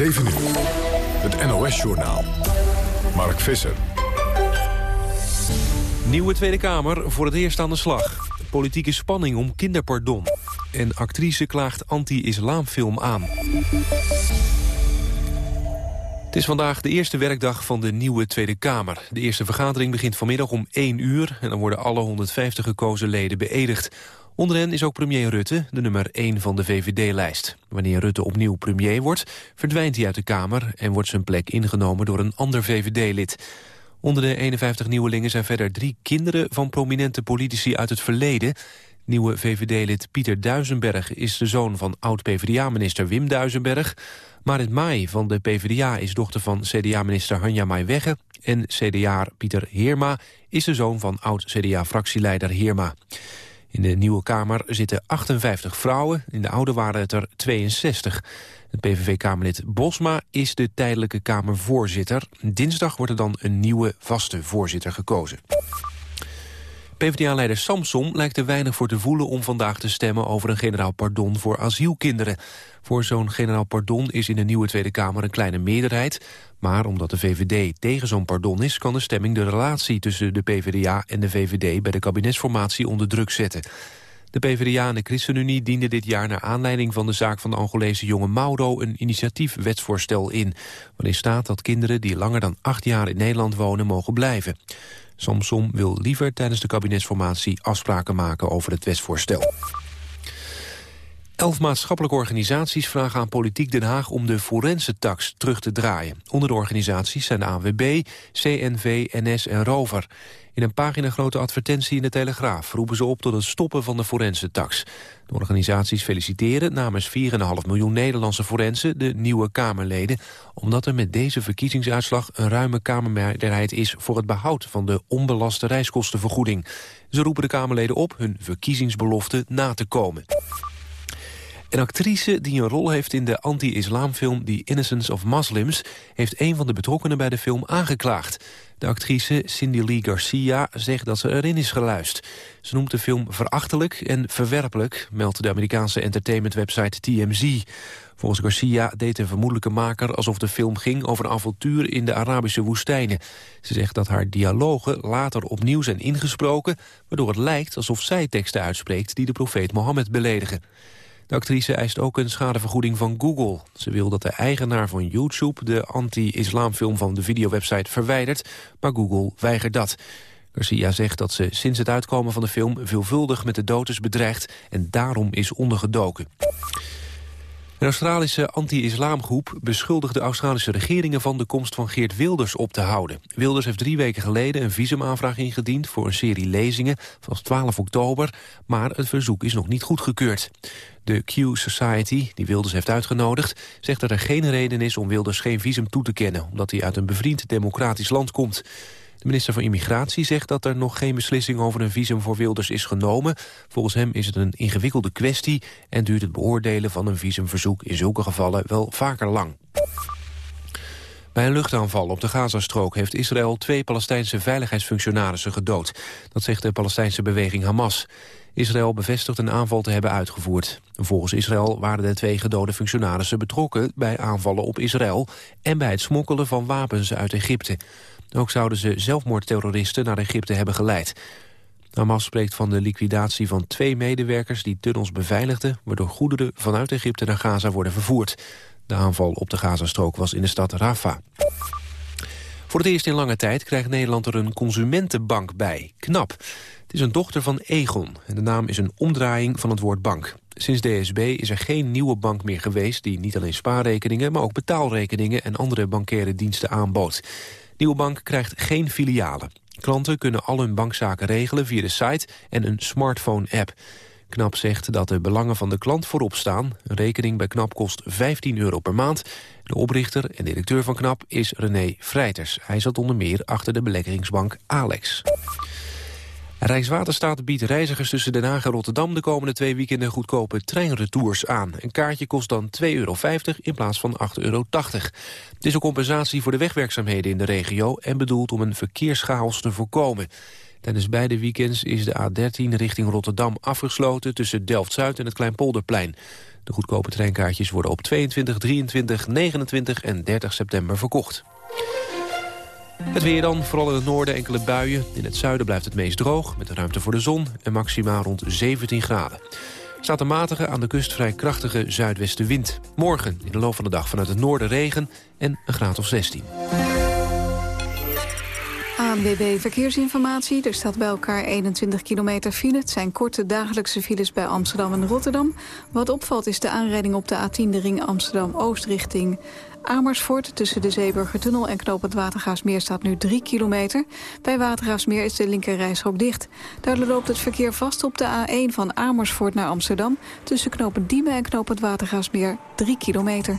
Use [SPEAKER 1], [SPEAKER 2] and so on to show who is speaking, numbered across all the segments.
[SPEAKER 1] 7 uur. Het NOS-journaal. Mark Visser.
[SPEAKER 2] Nieuwe Tweede Kamer voor het eerst aan de slag. Politieke spanning om kinderpardon. En actrice klaagt anti-islamfilm aan. Het is vandaag de eerste werkdag van de nieuwe Tweede Kamer. De eerste vergadering begint vanmiddag om 1 uur... en dan worden alle 150 gekozen leden beëdigd. Onder hen is ook premier Rutte, de nummer 1 van de VVD-lijst. Wanneer Rutte opnieuw premier wordt, verdwijnt hij uit de Kamer... en wordt zijn plek ingenomen door een ander VVD-lid. Onder de 51 nieuwelingen zijn verder drie kinderen van prominente politici uit het verleden. Nieuwe VVD-lid Pieter Duisenberg is de zoon van oud-PVDA-minister Wim Duisenberg. Marit Maai van de PvdA is dochter van CDA-minister Hanja Maaiwegge... en CDA Pieter Heerma is de zoon van oud-CDA-fractieleider Heerma. In de nieuwe Kamer zitten 58 vrouwen, in de oude waren het er 62. Het PVV-Kamerlid Bosma is de tijdelijke Kamervoorzitter. Dinsdag wordt er dan een nieuwe vaste voorzitter gekozen. PvdA-leider Samson lijkt er weinig voor te voelen om vandaag te stemmen over een generaal pardon voor asielkinderen. Voor zo'n generaal pardon is in de nieuwe Tweede Kamer een kleine meerderheid. Maar omdat de VVD tegen zo'n pardon is... kan de stemming de relatie tussen de PvdA en de VVD... bij de kabinetsformatie onder druk zetten. De PvdA en de ChristenUnie dienden dit jaar... naar aanleiding van de zaak van de Angolese jonge Mauro... een initiatiefwetsvoorstel in. Waarin staat dat kinderen die langer dan acht jaar in Nederland wonen... mogen blijven. Samsom wil liever tijdens de kabinetsformatie afspraken maken over het wetsvoorstel. Elf maatschappelijke organisaties vragen aan Politiek Den Haag om de forense-tax terug te draaien. Onder de organisaties zijn de ANWB, CNV, NS en Rover. In een paginagrote advertentie in de Telegraaf roepen ze op tot het stoppen van de forense-tax. De organisaties feliciteren namens 4,5 miljoen Nederlandse forensen de nieuwe Kamerleden, omdat er met deze verkiezingsuitslag een ruime Kamermeerderheid is voor het behoud van de onbelaste reiskostenvergoeding. Ze roepen de Kamerleden op hun verkiezingsbelofte na te komen. Een actrice die een rol heeft in de anti-islamfilm The Innocence of Muslims... heeft een van de betrokkenen bij de film aangeklaagd. De actrice Cindy Lee Garcia zegt dat ze erin is geluisterd. Ze noemt de film verachtelijk en verwerpelijk... meldt de Amerikaanse entertainmentwebsite TMZ. Volgens Garcia deed de vermoedelijke maker alsof de film ging... over een avontuur in de Arabische woestijnen. Ze zegt dat haar dialogen later opnieuw zijn ingesproken... waardoor het lijkt alsof zij teksten uitspreekt... die de profeet Mohammed beledigen. De actrice eist ook een schadevergoeding van Google. Ze wil dat de eigenaar van YouTube de anti-islamfilm van de videowebsite verwijdert, maar Google weigert dat. Garcia zegt dat ze sinds het uitkomen van de film veelvuldig met de dood is bedreigd en daarom is ondergedoken. Een Australische anti-islamgroep beschuldigt de Australische regeringen van de komst van Geert Wilders op te houden. Wilders heeft drie weken geleden een visumaanvraag ingediend voor een serie lezingen vanaf 12 oktober, maar het verzoek is nog niet goedgekeurd. De Q Society, die Wilders heeft uitgenodigd, zegt dat er geen reden is om Wilders geen visum toe te kennen, omdat hij uit een bevriend democratisch land komt. De minister van Immigratie zegt dat er nog geen beslissing over een visum voor Wilders is genomen. Volgens hem is het een ingewikkelde kwestie en duurt het beoordelen van een visumverzoek in zulke gevallen wel vaker lang. Bij een luchtaanval op de Gazastrook heeft Israël twee Palestijnse veiligheidsfunctionarissen gedood. Dat zegt de Palestijnse beweging Hamas. Israël bevestigt een aanval te hebben uitgevoerd. Volgens Israël waren de twee gedode functionarissen betrokken bij aanvallen op Israël en bij het smokkelen van wapens uit Egypte. Ook zouden ze zelfmoordterroristen naar Egypte hebben geleid. Hamas spreekt van de liquidatie van twee medewerkers die tunnels beveiligden... waardoor goederen vanuit Egypte naar Gaza worden vervoerd. De aanval op de Gazastrook was in de stad Rafah. Voor het eerst in lange tijd krijgt Nederland er een consumentenbank bij. Knap. Het is een dochter van Egon en de naam is een omdraaiing van het woord bank. Sinds DSB is er geen nieuwe bank meer geweest... die niet alleen spaarrekeningen, maar ook betaalrekeningen... en andere bankaire diensten aanbood. Nieuwe bank krijgt geen filialen. Klanten kunnen al hun bankzaken regelen via de site en een smartphone-app. KNAP zegt dat de belangen van de klant voorop staan. Een rekening bij KNAP kost 15 euro per maand. De oprichter en directeur van KNAP is René Vrijters. Hij zat onder meer achter de beleggingsbank Alex. Rijkswaterstaat biedt reizigers tussen Den Haag en Rotterdam... de komende twee weekenden goedkope treinretours aan. Een kaartje kost dan 2,50 euro in plaats van 8,80 euro. Het is een compensatie voor de wegwerkzaamheden in de regio... en bedoeld om een verkeerschaos te voorkomen. Tijdens beide weekends is de A13 richting Rotterdam afgesloten... tussen Delft-Zuid en het Kleinpolderplein. De goedkope treinkaartjes worden op 22, 23, 29 en 30 september verkocht. Het weer dan, vooral in het noorden enkele buien. In het zuiden blijft het meest droog, met ruimte voor de zon... en maxima rond 17 graden. Staat een matige, aan de kust vrij krachtige zuidwestenwind. Morgen in de loop van de dag vanuit het noorden regen en een graad of 16.
[SPEAKER 3] ANWB Verkeersinformatie. Er staat bij elkaar 21 kilometer file. Het zijn korte dagelijkse files bij Amsterdam en Rotterdam. Wat opvalt is de aanrijding op de A10 de ring Amsterdam-Oost richting Amersfoort. Tussen de Zeeburgertunnel en Knoop het Watergaasmeer staat nu 3 kilometer. Bij Watergaasmeer is de linkerrijstrook dicht. Daardoor loopt het verkeer vast op de A1 van Amersfoort naar Amsterdam. Tussen knopen Diemen en Knoop het Watergaasmeer 3 kilometer.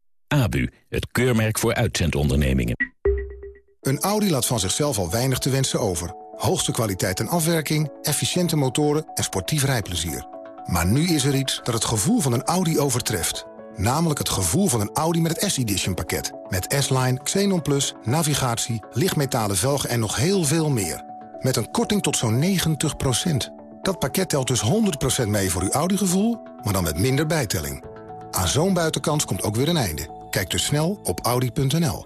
[SPEAKER 4] ABU, het keurmerk voor uitzendondernemingen.
[SPEAKER 5] Een Audi laat van zichzelf al weinig te wensen over. Hoogste kwaliteit en afwerking, efficiënte motoren en sportief rijplezier. Maar nu is er iets dat het gevoel van een Audi overtreft. Namelijk het gevoel van een Audi met het S-Edition pakket. Met S-Line, Xenon Plus, navigatie, lichtmetalen velgen en nog heel veel meer. Met een korting tot zo'n 90% Dat pakket telt dus 100% mee voor uw Audi-gevoel, maar dan met minder bijtelling. Aan zo'n buitenkans komt ook weer een einde. Kijk dus snel op audi.nl.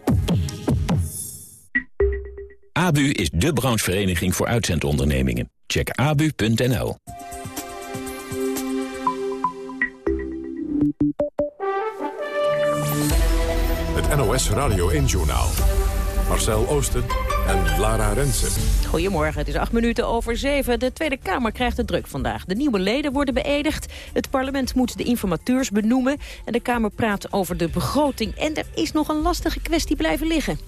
[SPEAKER 4] ABU is de branchevereniging voor uitzendondernemingen. Check abu.nl.
[SPEAKER 1] Het NOS Radio 1-journaal. Marcel Oosten en Lara Rensen.
[SPEAKER 6] Goedemorgen, het is acht minuten over zeven. De Tweede Kamer krijgt het druk vandaag. De nieuwe leden worden beëdigd. Het parlement moet de informateurs benoemen. En de Kamer praat over de begroting. En er is nog een lastige kwestie blijven liggen.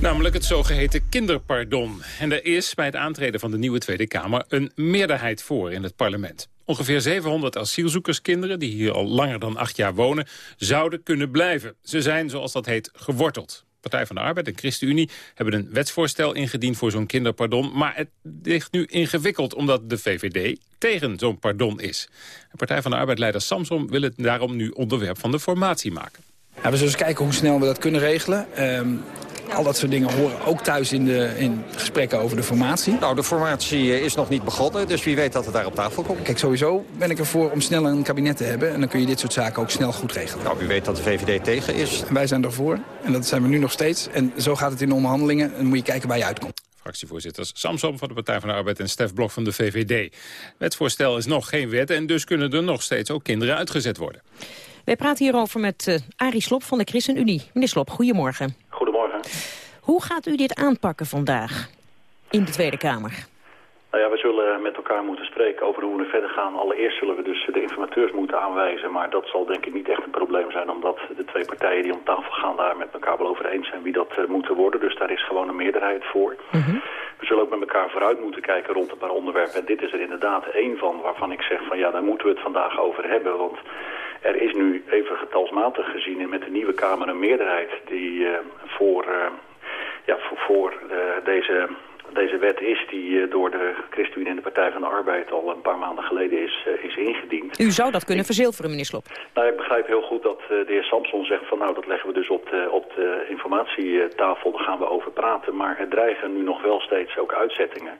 [SPEAKER 7] Namelijk het zogeheten kinderpardon. En er is bij het aantreden van de nieuwe Tweede Kamer een meerderheid voor in het parlement. Ongeveer 700 asielzoekerskinderen, die hier al langer dan acht jaar wonen, zouden kunnen blijven. Ze zijn, zoals dat heet, geworteld. Partij van de Arbeid en ChristenUnie hebben een wetsvoorstel ingediend voor zo'n kinderpardon. Maar het ligt nu ingewikkeld omdat de VVD tegen zo'n pardon is. De Partij van de Arbeid-leider Samson wil het daarom nu onderwerp van de formatie maken.
[SPEAKER 8] Ja, we zullen eens kijken hoe snel we dat kunnen regelen. Ehm, al dat soort dingen horen ook thuis in de in gesprekken over de formatie.
[SPEAKER 9] Nou, de formatie eh, is nog niet begonnen, dus wie weet dat het daar op tafel komt.
[SPEAKER 8] Kijk, sowieso ben ik ervoor om snel een kabinet te hebben. En dan kun je dit soort zaken ook snel goed regelen.
[SPEAKER 9] Nou, u weet dat de VVD tegen is.
[SPEAKER 8] En wij zijn ervoor. En dat zijn we nu nog steeds. En zo gaat het in de onderhandelingen. En dan moet je kijken waar je uitkomt.
[SPEAKER 7] Fractievoorzitters Samsom van de Partij van de Arbeid en Stef Blok van de VVD. Wetsvoorstel is nog geen wet en dus kunnen er nog steeds ook kinderen uitgezet worden.
[SPEAKER 6] Wij praten hierover met uh, Arie Slop van de ChristenUnie. Meneer Slop, goedemorgen. Hoe gaat u dit aanpakken vandaag in de Tweede Kamer?
[SPEAKER 10] Nou ja, we zullen met elkaar moeten spreken over hoe we verder gaan. Allereerst zullen we dus de informateurs moeten aanwijzen. Maar dat zal denk ik niet echt een probleem zijn. Omdat de twee partijen die om tafel gaan daar met elkaar wel over eens zijn wie dat uh, moeten worden. Dus daar is gewoon een meerderheid voor.
[SPEAKER 6] Mhm.
[SPEAKER 10] We zullen ook met elkaar vooruit moeten kijken rond een paar onderwerpen. En dit is er inderdaad één van waarvan ik zeg van ja, daar moeten we het vandaag over hebben. Want Er is nu even getalsmatig gezien en met de nieuwe Kamer een meerderheid die eh, voor, eh, ja, voor, voor eh, deze, deze wet is die door de ChristenUnie en de Partij van de Arbeid al een paar maanden geleden is, is ingediend.
[SPEAKER 6] U zou dat kunnen verzilveren, meneer Slop.
[SPEAKER 10] Nou, ik begrijp heel goed dat de heer Samson zegt van nou, dat leggen we dus op de, op de informatietafel, daar gaan we over praten. Maar er dreigen nu nog wel steeds ook uitzettingen.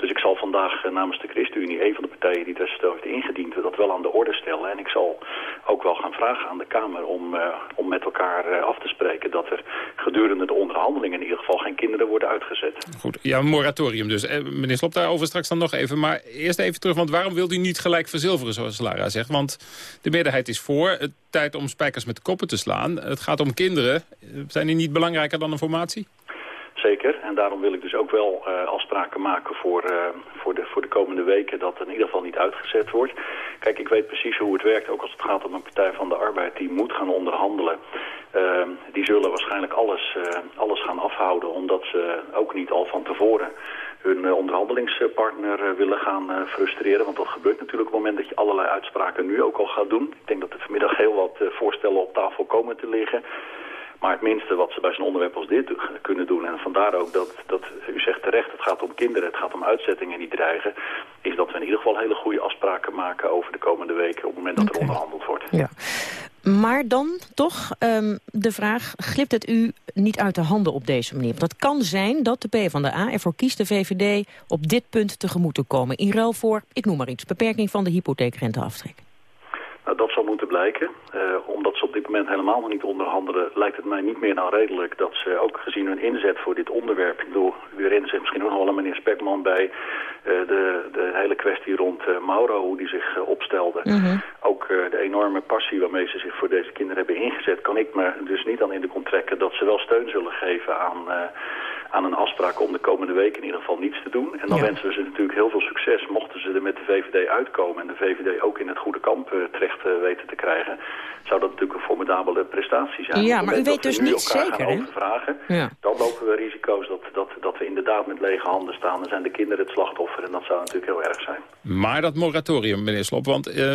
[SPEAKER 10] Dus ik zal vandaag eh, namens de ChristenUnie, een van de partijen die dat heeft ingediend, dat wel aan de orde stellen. En ik zal ook wel gaan vragen aan de Kamer om, eh, om met elkaar eh, af te spreken dat er gedurende de onderhandelingen in ieder geval geen kinderen worden uitgezet.
[SPEAKER 7] Goed, ja, moratorium dus. Meneer Slop, daarover straks dan nog even. Maar eerst even terug, want waarom wilt u niet gelijk verzilveren, zoals Lara zegt? Want de meerderheid is voor. Het tijd om spijkers met koppen te slaan. Het gaat om kinderen. Zijn die niet belangrijker dan een formatie?
[SPEAKER 10] Zeker, en daarom wil ik dus ook wel eh, afspraken maken voor, eh, voor, de, voor de komende weken dat in ieder geval niet uitgezet wordt. Kijk, ik weet precies hoe het werkt, ook als het gaat om een Partij van de Arbeid die moet gaan onderhandelen. Uh, die zullen waarschijnlijk alles, eh, alles gaan afhouden, omdat ze ook niet al van tevoren hun onderhandelingspartner willen gaan frustreren. Want dat gebeurt natuurlijk op het moment dat je allerlei uitspraken nu ook al gaat doen. Ik denk dat er vanmiddag heel wat voorstellen op tafel komen te liggen. Maar het minste wat ze bij zo'n onderwerp als dit kunnen doen... en vandaar ook dat, dat u zegt terecht, het gaat om kinderen... het gaat om uitzettingen die dreigen... is dat we in ieder geval hele goede afspraken maken over de komende weken... op het moment dat er onderhandeld wordt.
[SPEAKER 6] Ja. Maar dan toch ehm, de vraag, glipt het u niet uit de handen op deze manier? Want het kan zijn dat de PvdA ervoor kiest de VVD op dit punt tegemoet te komen. In ruil voor, ik noem maar iets, beperking van de hypotheekrenteaftrek.
[SPEAKER 10] Nou, dat zal moeten blijken. Uh, omdat ze op dit moment helemaal nog niet onderhandelen... lijkt het mij niet meer dan redelijk dat ze ook gezien hun inzet voor dit onderwerp... ik bedoel, u herinnert zich misschien ook nog wel meneer Spekman... bij uh, de, de hele kwestie rond uh, Mauro, hoe die zich opstelde. Mm -hmm. Ook de enorme passie waarmee ze zich voor deze kinderen hebben ingezet... kan ik me dus niet aan in de kont trekken dat ze wel steun zullen geven aan aan een afspraak om de komende week in ieder geval niets te doen. En dan ja. wensen we ze natuurlijk heel veel succes mochten ze er met de VVD uitkomen en de VVD ook in het goede kamp uh, terecht uh, weten te krijgen. Zou dat natuurlijk een formidabele prestatie zijn.
[SPEAKER 6] Ja, maar u weet dus niet zeker, hè?
[SPEAKER 10] Ja. Dan lopen we risico's dat, dat, dat we inderdaad met lege handen staan. Dan zijn de kinderen het slachtoffer en dat zou natuurlijk heel erg zijn.
[SPEAKER 7] Maar dat moratorium, meneer Slop, want uh,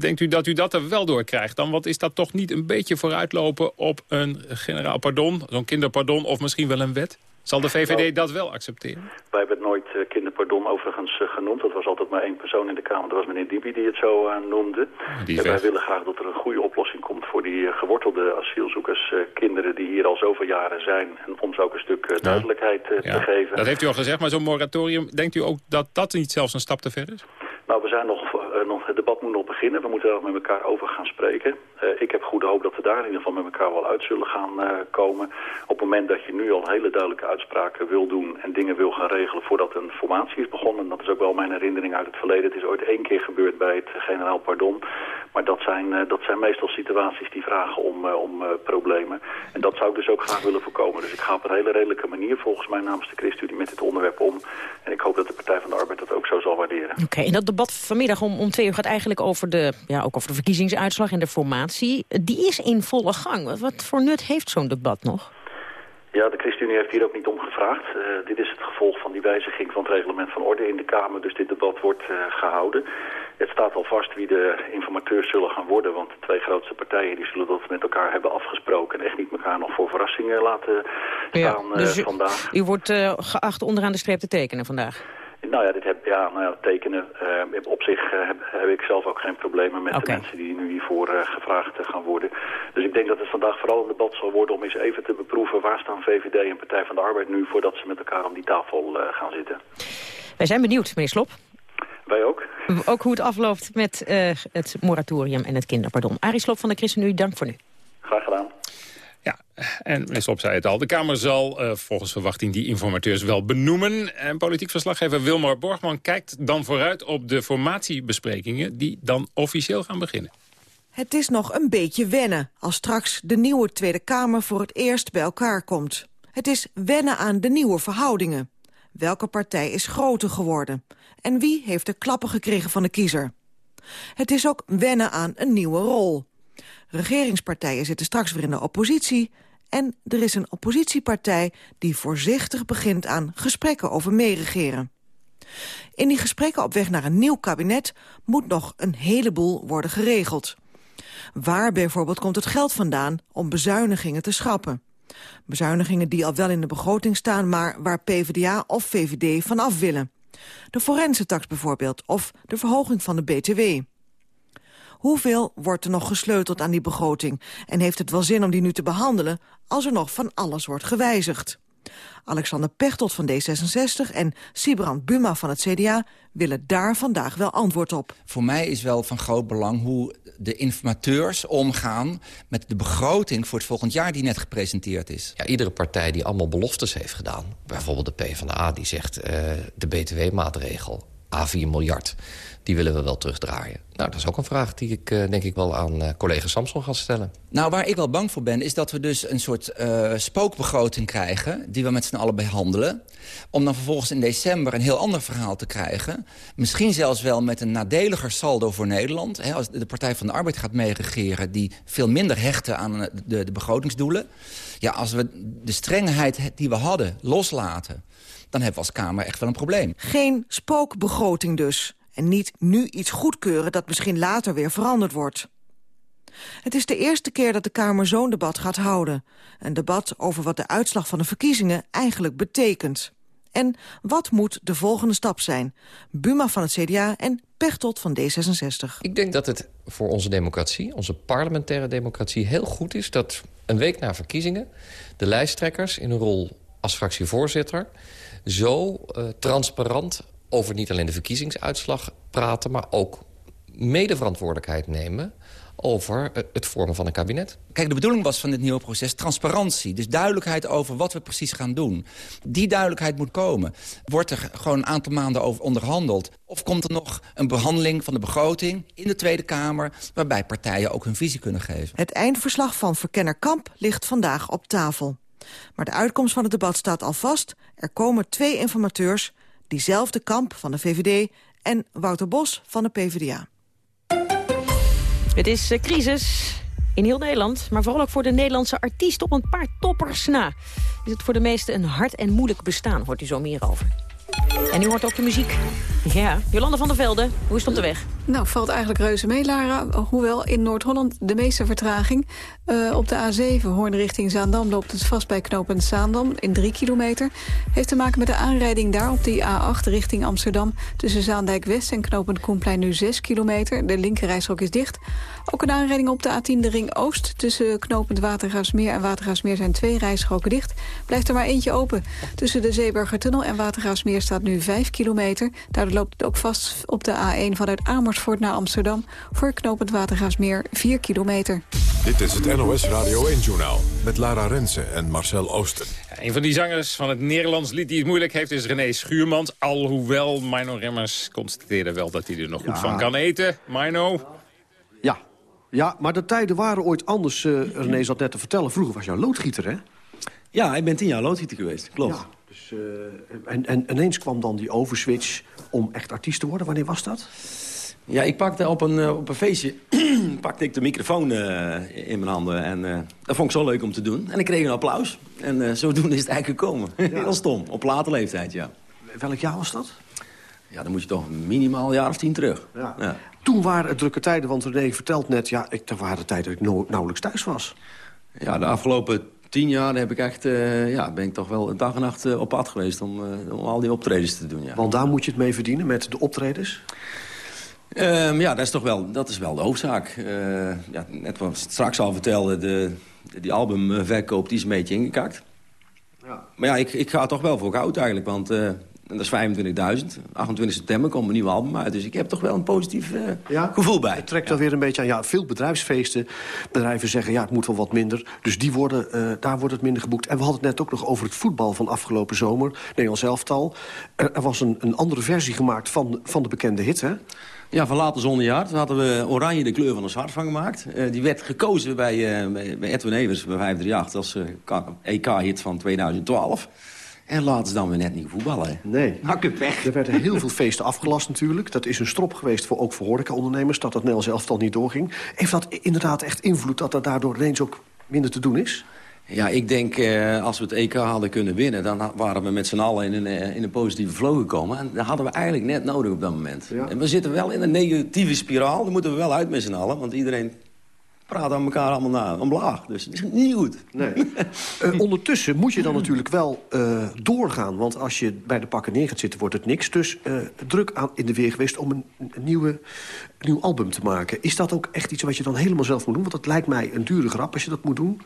[SPEAKER 7] denkt u dat u dat er wel door krijgt dan? Want is dat toch niet een beetje vooruitlopen op een generaal pardon, zo'n kinderpardon of misschien wel een wet? Zal de VVD nou, dat wel accepteren?
[SPEAKER 10] Wij hebben het nooit uh, kinderpardon overigens uh, genoemd. Dat was altijd maar één persoon in de Kamer. Dat was meneer Dibi die het zo uh, noemde. En wij willen graag dat er een goede oplossing komt voor die gewortelde asielzoekers. kinderen die hier al zoveel jaren zijn. En om ze ook een stuk duidelijkheid ja. te geven.
[SPEAKER 7] Dat heeft u al gezegd, maar zo'n moratorium, denkt u ook dat dat niet zelfs een stap te ver is?
[SPEAKER 10] Nou, we zijn nog, nog, het debat moet nog beginnen. We moeten er met elkaar over gaan spreken. Uh, ik heb goede hoop dat we daar in ieder geval met elkaar wel uit zullen gaan uh, komen. Op het moment dat je nu al hele duidelijke uitspraken wil doen en dingen wil gaan regelen voordat een formatie is begonnen. En dat is ook wel mijn herinnering uit het verleden. Het is ooit één keer gebeurd bij het generaal pardon. Maar dat zijn, uh, dat zijn meestal situaties die vragen om, om problemen. En dat zou ik dus ook graag willen voorkomen. Dus ik ga op een hele redelijke manier volgens mij namens de ChristenUnie met dit onderwerp om. En ik hoop dat de Partij van de Arbeid dat ook zo zal waarderen.
[SPEAKER 6] Oké, en dat debat vanmiddag om, om twee uur gaat eigenlijk over de, ja, ook over de verkiezingsuitslag en de formatie. Die is in volle gang. Wat voor nut heeft zo'n debat nog?
[SPEAKER 10] Ja, de ChristenUnie heeft hier ook niet om gevraagd. Uh, dit is het gevolg van die wijziging van het reglement van orde in de Kamer. Dus dit debat wordt uh, gehouden. Het staat al vast wie de informateurs zullen gaan worden. Want de twee grootste partijen die zullen dat met elkaar hebben afgesproken. En echt niet elkaar nog voor verrassingen laten staan
[SPEAKER 6] ja, dus
[SPEAKER 10] uh, vandaag.
[SPEAKER 6] U wordt geacht onderaan de streep te tekenen vandaag?
[SPEAKER 10] Nou ja, dit heb, ja, nou ja tekenen. Uh, op zich uh, heb, heb, ik zelf ook geen problemen met okay. de mensen die nu hiervoor uh, gevraagd gaan worden. Dus ik denk dat het vandaag vooral een debat zal worden om eens even te beproeven waar staan VVD en Partij van de Arbeid nu voordat ze met elkaar om die tafel gaan zitten.
[SPEAKER 6] Wij zijn benieuwd, meneer Slop.
[SPEAKER 10] Wij ook.
[SPEAKER 6] Ook hoe het afloopt met het moratorium en het kinderpardon. Arie Slop van de ChristenUnie, dank voor nu.
[SPEAKER 10] Graag gedaan.
[SPEAKER 7] Ja, en meneer Slop zei het al. De Kamer zal uh, volgens verwachting die informateurs wel benoemen. En politiek verslaggever Wilmar Borgman kijkt dan vooruit op de formatiebesprekingen... die dan officieel gaan beginnen.
[SPEAKER 11] Het is nog een beetje wennen als straks de nieuwe Tweede Kamer voor het eerst bij elkaar komt. Het is wennen aan de nieuwe verhoudingen. Welke partij is groter geworden? En wie heeft de klappen gekregen van de kiezer? Het is ook wennen aan een nieuwe rol. Regeringspartijen zitten straks weer in de oppositie... en er is een oppositiepartij die voorzichtig begint aan gesprekken over meeregeren. In die gesprekken op weg naar een nieuw kabinet moet nog een heleboel worden geregeld. Waar bijvoorbeeld komt het geld vandaan om bezuinigingen te schrappen? Bezuinigingen die al wel in de begroting staan... maar waar PvdA of VVD van af willen. De forensentax bijvoorbeeld, of de verhoging van de BTW. Hoeveel wordt er nog gesleuteld aan die begroting? En heeft het wel zin om die nu te behandelen... als er nog van alles wordt gewijzigd? Alexander Pechtold van D66 en Sibrand Buma van het CDA willen daar vandaag wel antwoord op.
[SPEAKER 12] Voor mij is wel van groot belang hoe de informateurs omgaan... met de begroting voor het volgend jaar die net gepresenteerd is.
[SPEAKER 13] Ja, iedere partij die allemaal beloftes heeft gedaan... bijvoorbeeld de PvdA die zegt uh, de btw-maatregel, A4 miljard die willen we wel terugdraaien. Nou, dat is ook een vraag die ik uh, denk ik wel aan uh, collega Samson ga stellen.
[SPEAKER 12] Nou, waar ik wel bang voor ben, is dat we dus een soort uh, spookbegroting krijgen... die we met z'n allen behandelen. Om dan vervolgens in december een heel ander verhaal te krijgen. Misschien zelfs wel met een nadeliger saldo voor Nederland. Als de Partij van de Arbeid gaat meeregeren... die veel minder hechten aan de, de begrotingsdoelen. Ja, als we de strengheid die we hadden loslaten... dan hebben we als Kamer echt wel een probleem.
[SPEAKER 11] Geen spookbegroting dus. En niet nu iets goedkeuren dat misschien later weer veranderd wordt. Het is de eerste keer dat de Kamer zo'n debat gaat houden. Een debat over wat de uitslag van de verkiezingen eigenlijk betekent. En wat moet de volgende stap zijn? Buma van het CDA en Pechtold van D66.
[SPEAKER 13] Ik denk dat het voor onze democratie, onze parlementaire democratie... heel goed is dat een week na verkiezingen... de lijsttrekkers in een rol als fractievoorzitter... zo uh, transparant over niet alleen de verkiezingsuitslag praten... maar ook medeverantwoordelijkheid nemen over het vormen van een kabinet.
[SPEAKER 12] Kijk, de bedoeling was van dit nieuwe proces transparantie. Dus duidelijkheid over wat we precies gaan doen. Die duidelijkheid moet komen. Wordt er gewoon een aantal maanden over onderhandeld? Of komt er nog een behandeling van de begroting in de Tweede Kamer... waarbij partijen ook hun visie kunnen geven?
[SPEAKER 11] Het eindverslag van Verkenner Kamp ligt vandaag op tafel. Maar de uitkomst van het debat staat al vast. Er komen twee informateurs diezelfde Kamp van de VVD en Wouter Bos van de PvdA.
[SPEAKER 6] Het is uh, crisis in heel Nederland, maar vooral ook voor de Nederlandse artiest op een paar toppers na. Is het voor de meesten een hard en moeilijk bestaan, hoort u zo meer over. En u hoort ook de muziek. Ja, Jolande van der Velde, hoe is het op de weg?
[SPEAKER 3] Nou, valt eigenlijk reuze mee, Lara. Hoewel in Noord-Holland de meeste vertraging. Uh, op de A7, Hoorn richting Zaandam, loopt het vast bij knooppunt Zaandam in 3 kilometer. Heeft te maken met de aanrijding daar op die A8 richting Amsterdam. Tussen Zaandijk West en knooppunt Koenplein nu 6 kilometer. De linkerrijstrook is dicht. Ook een aanrijding op de A10 de Ring Oost. Tussen knooppunt Watergraafsmeer en Watergraafsmeer zijn twee rijstroken dicht. Blijft er maar eentje open. Tussen de Zeeburgertunnel en Watergraafsmeer staat nu 5 kilometer. Daardoor loopt het ook vast op de A1 vanuit Amersfoort naar Amsterdam. Voor knooppunt Watergraafsmeer 4 kilometer.
[SPEAKER 1] Dit is het NOS Radio 1-journaal met Lara Rensen en Marcel Oosten.
[SPEAKER 7] Ja, een van die zangers van het Nederlands lied die het moeilijk heeft is René Schuurmans. Alhoewel Mino Remmers constateerde wel dat hij er nog goed van kan eten. Mino?
[SPEAKER 14] Ja. ja, maar de tijden waren ooit anders, uh, René zat net te vertellen. Vroeger was jij loodgieter, hè?
[SPEAKER 15] Ja, ik ben tien jaar loodgieter geweest, klopt.
[SPEAKER 14] Ja, dus, uh, en, en ineens kwam dan die overswitch om echt artiest te worden. Wanneer was dat?
[SPEAKER 15] Ja, ik pakte op een, op een feestje pakte ik de microfoon uh, in mijn handen. En uh, dat vond ik zo leuk om te doen. En ik kreeg een applaus. En uh, zodoende is het eigenlijk gekomen. Ja. Heel stom. Op late leeftijd, ja.
[SPEAKER 14] Welk jaar was dat?
[SPEAKER 15] Ja, dan moet je toch minimaal een jaar of tien terug.
[SPEAKER 14] Ja. ja. Toen waren het drukke tijden, want René vertelt net... ja, ik, er waren tijden dat ik nauwelijks thuis was.
[SPEAKER 15] Ja, de afgelopen tien jaar heb ik echt, ja, ben ik toch wel dag en nacht op pad geweest... Om, om al die optredens te doen, ja.
[SPEAKER 14] Want daar moet je het mee verdienen, met de optredens?
[SPEAKER 15] Um, ja, dat is toch wel, dat is wel de hoofdzaak. Ja, net wat ik straks al vertelde, de, die albumverkoop die is een beetje ingekakt. Ja. Maar ja, ik, ik ga toch wel voor goud eigenlijk, want uh, dat is 25.000. 28 september komt een nieuw album uit, dus ik heb toch wel een positief uh, ja? gevoel bij.
[SPEAKER 14] Het trekt dan weer een beetje aan, ja, veel bedrijfsfeesten. Bedrijven zeggen, ja, het moet wel wat minder. Dus die worden, daar wordt het minder geboekt. En we hadden het net ook nog over het voetbal van afgelopen zomer. Nederlands elftal. Er, er was een, een andere versie gemaakt van, van de bekende hit, hè?
[SPEAKER 15] Ja, van later zonnejaar. Toen hadden we oranje de kleur van ons hart van gemaakt. Uh, die werd gekozen bij, bij Edwin Evers bij 538 als EK-hit van 2012. En laten ze dan weer net niet voetballen.
[SPEAKER 14] Nee.
[SPEAKER 15] Hakken weg.
[SPEAKER 14] Er werden heel veel feesten afgelast natuurlijk. Dat is een strop geweest voor, ook voor horecaondernemers... dat dat Nederlands elftal niet doorging. Heeft dat inderdaad echt invloed dat er daardoor ineens ook minder te doen is?
[SPEAKER 15] Ja, ik denk uh, als we het EK hadden kunnen winnen... dan waren we met z'n allen in een, in een positieve flow gekomen. En dat hadden we eigenlijk net nodig op dat moment. Ja. En we zitten wel in een negatieve spiraal. Daar moeten we wel uit met z'n allen. Want iedereen praten aan elkaar allemaal na, omlaag. Dus het is niet goed.
[SPEAKER 16] Nee. Eh, ondertussen moet je dan natuurlijk wel eh, doorgaan. Want als je bij de pakken neer gaat zitten, wordt het niks. Dus eh, druk aan in de weer geweest om een, een nieuwe, een nieuw album te maken. Is dat ook echt iets wat je dan helemaal zelf moet doen? Want dat lijkt mij een dure grap als je dat moet doen.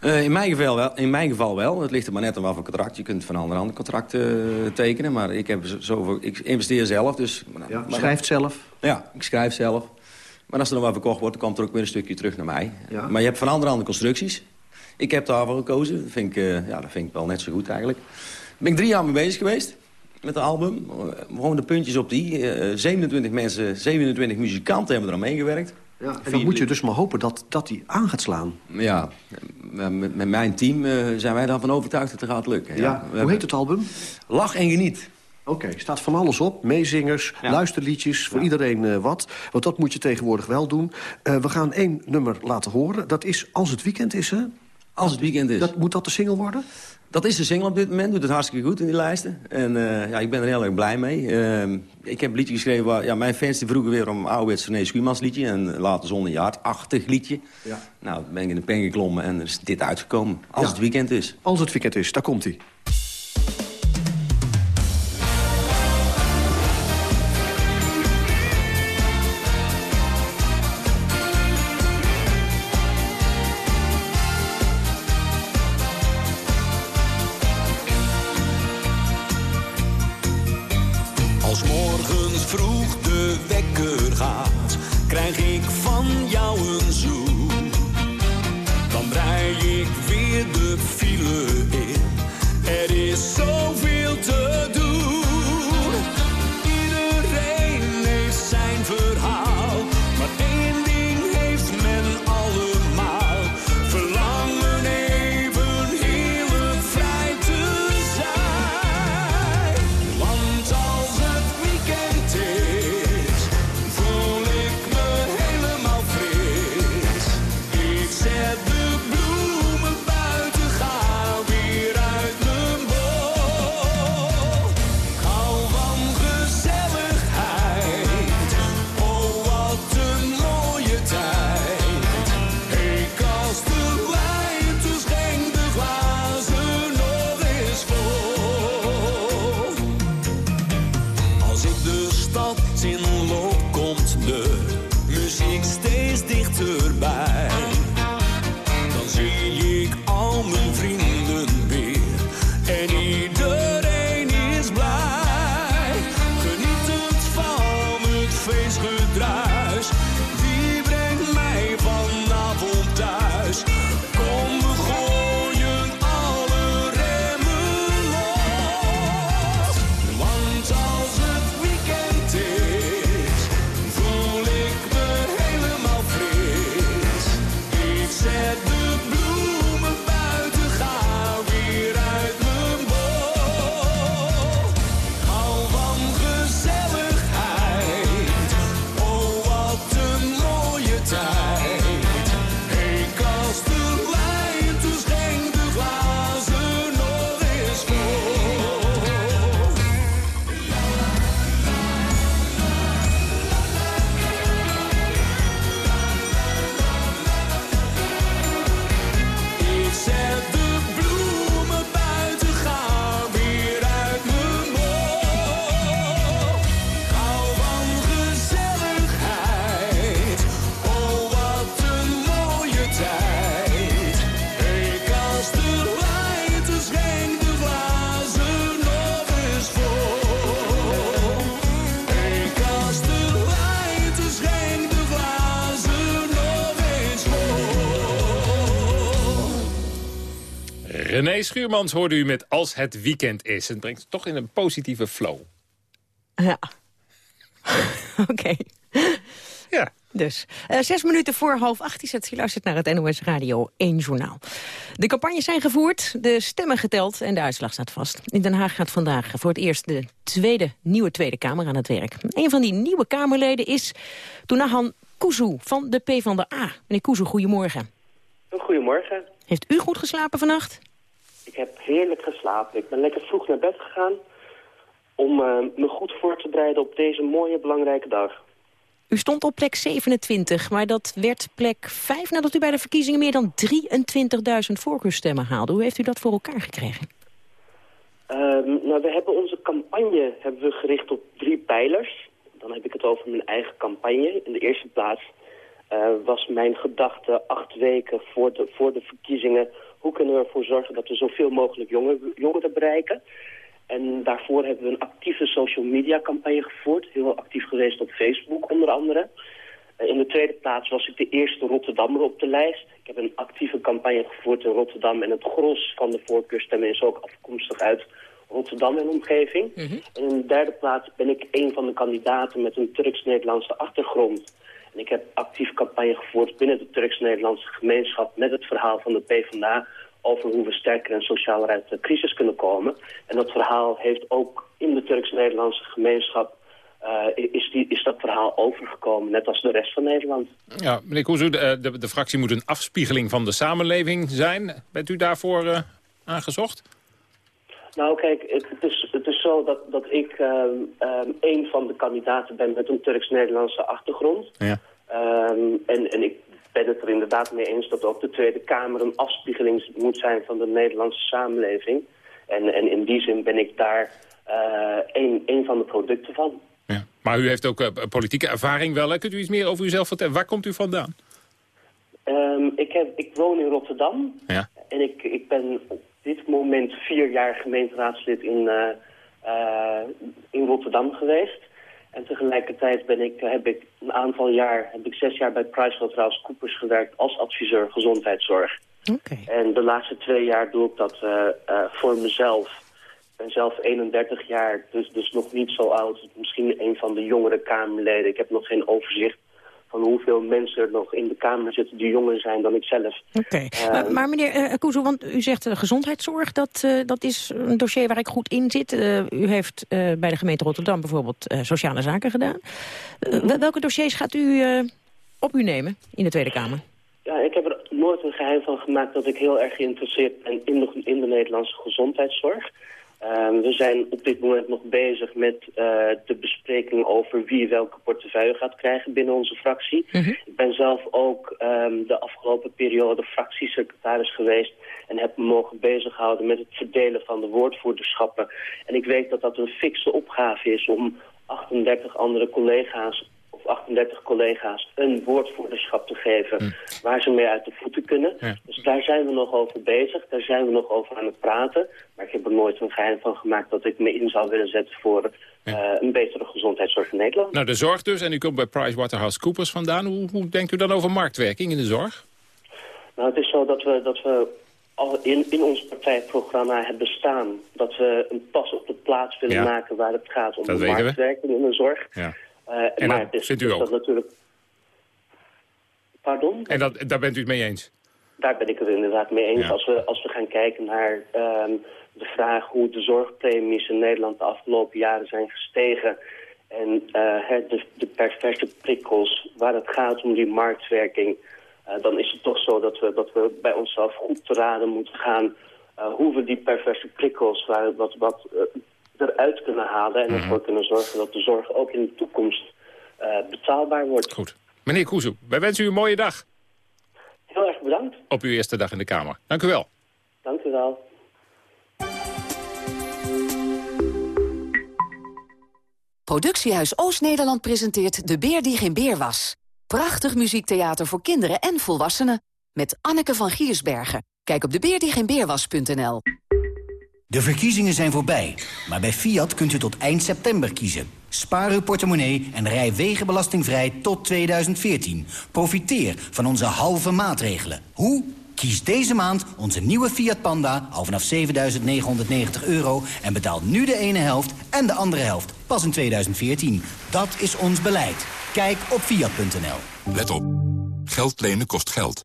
[SPEAKER 15] in, mijn geval wel, in mijn geval wel. Het ligt er maar net aan wat voor contract. Je kunt van andere andere contracten tekenen. Maar ik, heb zoveel, ik investeer zelf. Dus,
[SPEAKER 16] ja, schrijft zelf?
[SPEAKER 15] Ja, ik schrijf zelf. Maar als er nog wat verkocht wordt, dan komt er ook weer een stukje terug naar mij. Maar je hebt van andere andere constructies. Ik heb daarvoor gekozen. Dat vind, ik, uh, ja, dat vind ik wel net zo goed eigenlijk. Daar ben ik drie jaar mee bezig geweest met het album. Gewoon de puntjes op die. Uh, 27 mensen, 27 muzikanten hebben er aan meegewerkt.
[SPEAKER 16] Ja, en dan moet je dus maar hopen dat, dat die aan gaat slaan.
[SPEAKER 15] Ja, met, met mijn team uh, zijn wij daarvan overtuigd dat het gaat lukken.
[SPEAKER 16] Ja. Hoe heet het album?
[SPEAKER 15] Lach en geniet.
[SPEAKER 16] Oké, staat van alles op. Meezingers, luisterliedjes, voor iedereen uh, wat. Want dat moet je tegenwoordig wel doen. Uh, we gaan één nummer laten horen. Dat is Als het weekend is, hè?
[SPEAKER 15] Als het weekend is.
[SPEAKER 16] Dat, moet dat de single worden?
[SPEAKER 15] Dat is de single op dit moment. Doet het hartstikke goed in die lijsten. En uh, ja, ik ben er heel erg blij mee. ik heb een liedje geschreven waar... Ja, mijn fans die vroegen weer om ouderwets René Schuurmans liedje. En later zonder je hart. Achtig liedje. Ja. Nou, ben ik in de pen geklommen en er is dit uitgekomen. Als ja. het weekend is.
[SPEAKER 16] Als het weekend is, daar komt hij. muziekster.
[SPEAKER 7] René Schuurmans hoorde u met Als het weekend is. Het brengt toch in een positieve flow.
[SPEAKER 6] Ja. Oké.
[SPEAKER 7] Ja.
[SPEAKER 6] Dus, uh, zes minuten voor half acht is het. Je luistert naar het NOS Radio 1 Journaal. De campagnes zijn gevoerd, de stemmen geteld en de uitslag staat vast. In Den Haag gaat vandaag voor het eerst de tweede, nieuwe Tweede Kamer aan het werk. Een van die nieuwe Kamerleden is Tounahan Kuzu van de PvdA. Meneer Kuzu, goedemorgen.
[SPEAKER 17] Goedemorgen.
[SPEAKER 6] Heeft u goed geslapen vannacht?
[SPEAKER 17] Ik heb heerlijk geslapen. Ik ben lekker vroeg naar bed gegaan om uh, me goed voor te bereiden op deze mooie, belangrijke dag.
[SPEAKER 6] U stond op plek 27, maar dat werd plek 5 nadat u bij de verkiezingen meer dan 23.000 voorkeurstemmen haalde. Hoe heeft u dat voor elkaar gekregen?
[SPEAKER 17] Ehm, nou, we hebben onze campagne hebben we gericht op drie pijlers. Dan heb ik het over mijn eigen campagne. In de eerste plaats uh, was mijn gedachte acht weken voor de, voor de verkiezingen... hoe kunnen we ervoor zorgen dat we zoveel mogelijk jongeren, jongeren bereiken... En daarvoor hebben we een actieve social media campagne gevoerd. Heel actief geweest op Facebook onder andere. Eh, in de tweede plaats was ik de eerste Rotterdammer op de lijst. Ik heb een actieve campagne gevoerd in Rotterdam. En het gros van de voorkeurstemmen is ook afkomstig uit Rotterdam en omgeving. En in de derde plaats ben ik een van de kandidaten met een Turks-Nederlandse achtergrond. En ik heb actief campagne gevoerd binnen de Turks-Nederlandse gemeenschap... met het verhaal van de PvdA over hoe we sterker en socialer uit de crisis kunnen komen. En dat verhaal heeft ook in de Turks-Nederlandse gemeenschap... Uh, is, die, is dat verhaal overgekomen, net als de rest van Nederland.
[SPEAKER 7] Ja, meneer Koezoe, de, de, de, fractie moet een afspiegeling van de samenleving zijn. Bent u daarvoor uh, aangezocht?
[SPEAKER 17] Nou, kijk, het, het, is, het is zo dat, dat ik um, um, een van de kandidaten ben met een Turks-Nederlandse achtergrond. Ja. Um, en, en ik ben het er inderdaad mee eens dat ook de Tweede Kamer een afspiegeling moet zijn van de Nederlandse samenleving. En, en in die zin ben ik daar uh, een, een van de producten van.
[SPEAKER 7] Ja. Maar u heeft ook uh, politieke ervaring wel. Hè? Kunt u iets meer over uzelf vertellen? Waar komt u vandaan?
[SPEAKER 17] Um, ik, heb, ik woon in Rotterdam. Ja. En ik, ik ben dit moment vier jaar gemeenteraadslid in, uh, uh, in Rotterdam geweest. En tegelijkertijd ben ik, heb ik een aantal jaar, heb ik zes jaar bij PricewaterhouseCoopers gewerkt als adviseur gezondheidszorg.
[SPEAKER 6] Okay.
[SPEAKER 17] En de laatste twee jaar doe ik dat uh, uh, voor mezelf. Ik ben zelf 31 jaar, dus, dus nog niet zo oud. Misschien een van de jongere Kamerleden. Ik heb nog geen overzicht van hoeveel mensen er nog in de Kamer zitten die jonger zijn dan ik zelf.
[SPEAKER 6] Oké, okay. uh, maar, maar, meneer uh, Kuzo, want u zegt uh, gezondheidszorg, dat, uh, dat is een dossier waar ik goed in zit. u heeft bij de gemeente Rotterdam bijvoorbeeld sociale zaken gedaan. welke dossiers gaat u op u nemen in de Tweede Kamer?
[SPEAKER 17] Ja, ik heb er nooit een geheim van gemaakt dat ik heel erg geïnteresseerd ben in de, in de Nederlandse gezondheidszorg. Um, we zijn op dit moment nog bezig met uh, de bespreking over wie welke portefeuille gaat krijgen binnen onze fractie. -hmm. Ik ben zelf ook um, de afgelopen periode fractiesecretaris geweest en heb me mogen bezighouden met het verdelen van de woordvoerderschappen. En ik weet dat dat een fikse opgave is om 38 andere collega's of 38 collega's een woordvoerderschap te geven mm. waar ze mee uit de voeten kunnen. Ja. Dus daar zijn we nog over bezig, daar zijn we nog over aan het praten. Maar ik heb er nooit een geheim van gemaakt dat ik me in zou willen zetten voor ja. uh, een betere gezondheidszorg in Nederland.
[SPEAKER 7] Nou, de zorg dus, en u komt bij PricewaterhouseCoopers vandaan. Hoe, hoe denkt u dan over marktwerking in de zorg?
[SPEAKER 17] Nou, het is zo dat we, dat we al in, in ons partijprogramma hebben staan... dat we een pas op de plaats willen ja. maken waar het gaat om
[SPEAKER 7] dat
[SPEAKER 17] de marktwerking in de zorg.
[SPEAKER 7] Ja.
[SPEAKER 17] Uh,
[SPEAKER 7] en
[SPEAKER 17] maar
[SPEAKER 7] dat
[SPEAKER 17] het is,
[SPEAKER 7] vindt u ook?
[SPEAKER 17] Dat natuurlijk... Pardon?
[SPEAKER 7] En dat, daar bent u het mee eens?
[SPEAKER 17] Daar ben ik het inderdaad mee eens.
[SPEAKER 7] Ja.
[SPEAKER 17] Als, we, als we gaan kijken naar um, de vraag hoe de zorgpremies in Nederland de afgelopen jaren zijn gestegen... en uh, de, de perverse prikkels waar het gaat om die marktwerking... Uh, dan is het toch zo dat we, dat we bij onszelf goed te raden moeten gaan... Uh, hoe we die perverse prikkels, waar, wat, wat, eruit kunnen halen... en ervoor kunnen zorgen dat de zorg ook in de toekomst uh, betaalbaar wordt.
[SPEAKER 7] Goed. Meneer Koezoe, wij wensen u een mooie dag.
[SPEAKER 17] Heel erg bedankt.
[SPEAKER 7] Op uw eerste dag in de Kamer. Dank u wel.
[SPEAKER 17] Dank u wel.
[SPEAKER 18] Productiehuis Oost-Nederland presenteert De Beer die geen beer was. Prachtig muziektheater voor kinderen en volwassenen. Met Anneke van Giersbergen. Kijk op debeerdiegeenbeerwas.nl.
[SPEAKER 19] De verkiezingen zijn voorbij, maar bij Fiat kunt u tot eind september kiezen. Spaar uw portemonnee en rij wegenbelastingvrij tot 2014. Profiteer van onze halve maatregelen. Hoe? Kies deze maand onze nieuwe Fiat Panda al vanaf 7.990 euro... en betaal nu de ene helft en de andere helft pas in 2014. Dat is ons beleid. Kijk op Fiat.nl.
[SPEAKER 1] Let op. Geld lenen kost geld.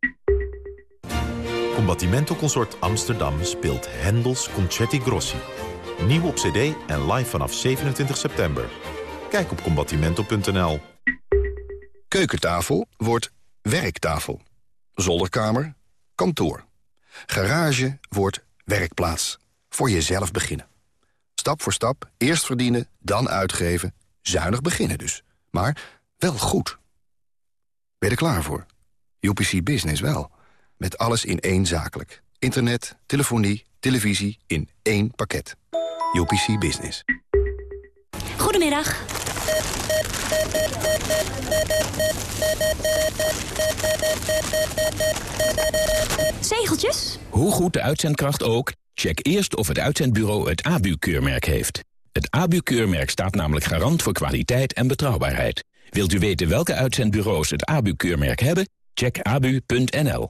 [SPEAKER 20] Combattimento Consort Amsterdam speelt Hendels Concerti Grossi. Nieuw op cd en live vanaf 27 september. Kijk op combattimento.nl.
[SPEAKER 21] Keukentafel wordt werktafel. Zolderkamer, kantoor. Garage wordt werkplaats. Voor jezelf beginnen. Stap voor stap, eerst verdienen, dan uitgeven. Zuinig beginnen dus. Maar wel goed.
[SPEAKER 5] Ben je er klaar voor? UPC Business wel. Met alles in één zakelijk. Internet, telefonie, televisie in één pakket. UPC Business.
[SPEAKER 22] Goedemiddag. Zegeltjes?
[SPEAKER 4] Hoe goed de uitzendkracht ook, check eerst of het uitzendbureau het ABU-keurmerk heeft. Het ABU-keurmerk staat namelijk garant voor kwaliteit en betrouwbaarheid. Wilt u weten welke uitzendbureaus het ABU-keurmerk hebben? Check abu.nl.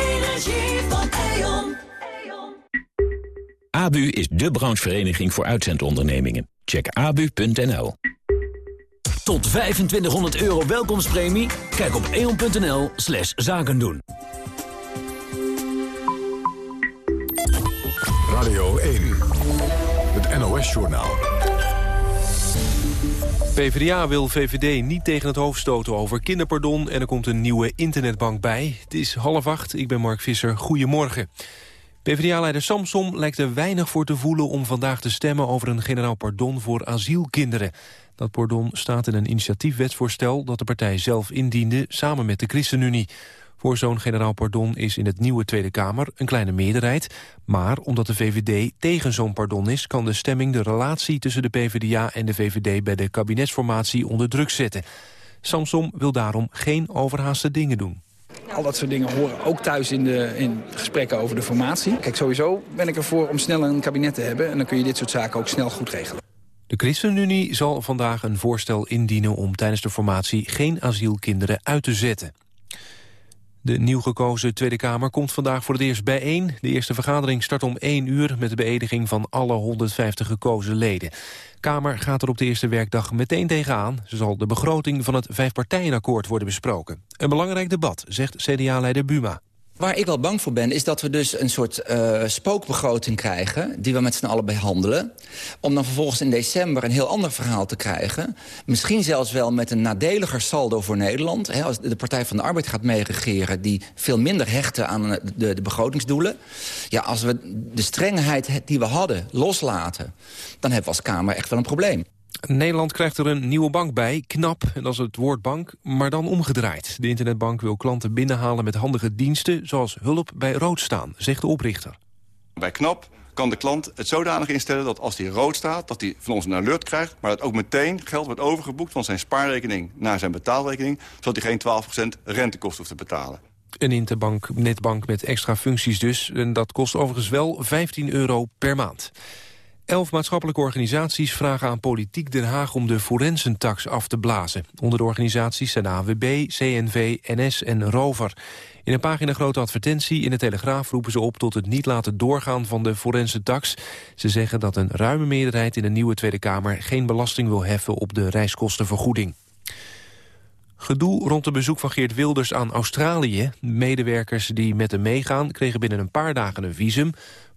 [SPEAKER 4] ABU is de branchevereniging voor uitzendondernemingen. Check abu.nl.
[SPEAKER 16] Tot 2500 euro welkomstpremie? Kijk op eon.nl slash zaken doen.
[SPEAKER 1] Radio 1, het NOS-journaal.
[SPEAKER 2] PvdA wil VVD niet tegen het hoofd stoten over kinderpardon... en er komt een nieuwe internetbank bij. Het is half acht, ik ben Mark Visser. Goedemorgen. PvdA-leider Samsom lijkt er weinig voor te voelen om vandaag te stemmen over een generaal pardon voor asielkinderen. Dat pardon staat in een initiatiefwetsvoorstel dat de partij zelf indiende samen met de ChristenUnie. Voor zo'n generaal pardon is in het nieuwe Tweede Kamer een kleine meerderheid. Maar omdat de VVD tegen zo'n pardon is... kan de stemming de relatie tussen de PvdA en de VVD... bij de kabinetsformatie onder druk zetten. Samsom wil daarom geen overhaaste dingen doen.
[SPEAKER 8] Al dat soort dingen horen ook thuis in de in gesprekken over de formatie. Kijk, sowieso ben ik ervoor om snel een kabinet te hebben... en dan kun je dit soort zaken ook snel goed regelen.
[SPEAKER 2] De ChristenUnie zal vandaag een voorstel indienen om tijdens de formatie geen asielkinderen uit te zetten. De nieuw gekozen Tweede Kamer komt vandaag voor het eerst bijeen. De eerste vergadering start om 1 uur met de beëdiging van alle 150 gekozen leden. Kamer gaat er op de eerste werkdag meteen tegenaan. Ze zal de begroting van het vijfpartijenakkoord worden besproken. Een belangrijk debat, zegt CDA-leider Buma.
[SPEAKER 12] Waar ik wel bang voor ben, is dat we dus een soort uh, spookbegroting krijgen... die we met z'n allen behandelen. Om dan vervolgens in december een heel ander verhaal te krijgen. Misschien zelfs wel met een nadeliger saldo voor Nederland. Als de Partij van de Arbeid gaat meeregeren... die veel minder hechten aan de, de begrotingsdoelen. Ja, als we de strengheid die we hadden loslaten... dan hebben we als Kamer echt wel een probleem.
[SPEAKER 2] Nederland krijgt er een nieuwe bank bij, KNAP, en dat is het woord bank, maar dan omgedraaid. De internetbank wil klanten binnenhalen met handige diensten... zoals hulp bij rood staan, zegt de oprichter.
[SPEAKER 9] Bij KNAP kan de klant het zodanig instellen dat als hij rood staat... dat hij van ons een alert krijgt, maar dat ook meteen geld wordt overgeboekt... van zijn spaarrekening naar zijn betaalrekening... zodat hij geen 12% rentekosten hoeft te betalen.
[SPEAKER 2] Een interbank, netbank met extra functies dus. En dat kost overigens wel 15 euro per maand. Elf maatschappelijke organisaties vragen aan politiek Den Haag om de forensentax af te blazen. Onder de organisaties zijn AWB, CNV, NS en Rover. In een pagina grote advertentie in de Telegraaf roepen ze op tot het niet laten doorgaan van de forensentax. Ze zeggen dat een ruime meerderheid in de nieuwe Tweede Kamer geen belasting wil heffen op de reiskostenvergoeding. Gedoe rond het bezoek van Geert Wilders aan Australië. Medewerkers die met hem meegaan kregen binnen een paar dagen een visum.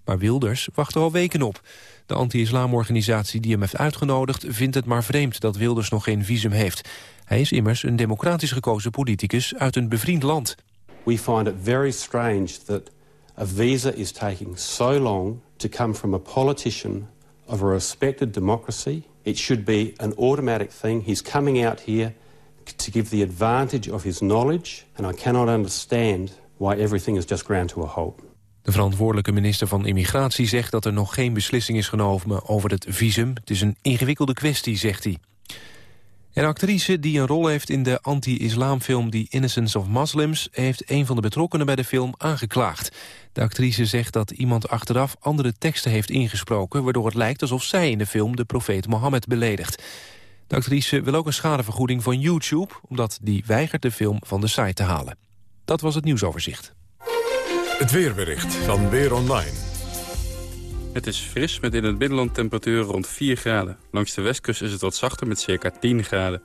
[SPEAKER 2] Maar Wilders wacht er al weken op. De anti-islamorganisatie die hem heeft uitgenodigd... vindt het maar vreemd dat Wilders nog geen visum heeft. Hij is immers een democratisch gekozen politicus uit een bevriend land.
[SPEAKER 23] We find it very strange that a visa is taking so long... to come from a politician of a respected democracy. It should be an automatic thing. He's coming out here to give the advantage of his knowledge... and I cannot understand why everything is just ground to a halt.
[SPEAKER 2] De verantwoordelijke minister van Immigratie zegt dat er nog geen beslissing is genomen over het visum. Het is een ingewikkelde kwestie, zegt hij. Een actrice die een rol heeft in de anti-islamfilm The Innocence of Muslims... heeft een van de betrokkenen bij de film aangeklaagd. De actrice zegt dat iemand achteraf andere teksten heeft ingesproken... waardoor het lijkt alsof zij in de film de profeet Mohammed beledigt. De actrice wil ook een schadevergoeding van YouTube... omdat die weigert de film van de site te halen. Dat was het nieuwsoverzicht.
[SPEAKER 1] Het weerbericht van Weer Online.
[SPEAKER 24] Het is fris met in het binnenland temperaturen rond 4 graden. Langs de westkust is het wat zachter met circa 10 graden.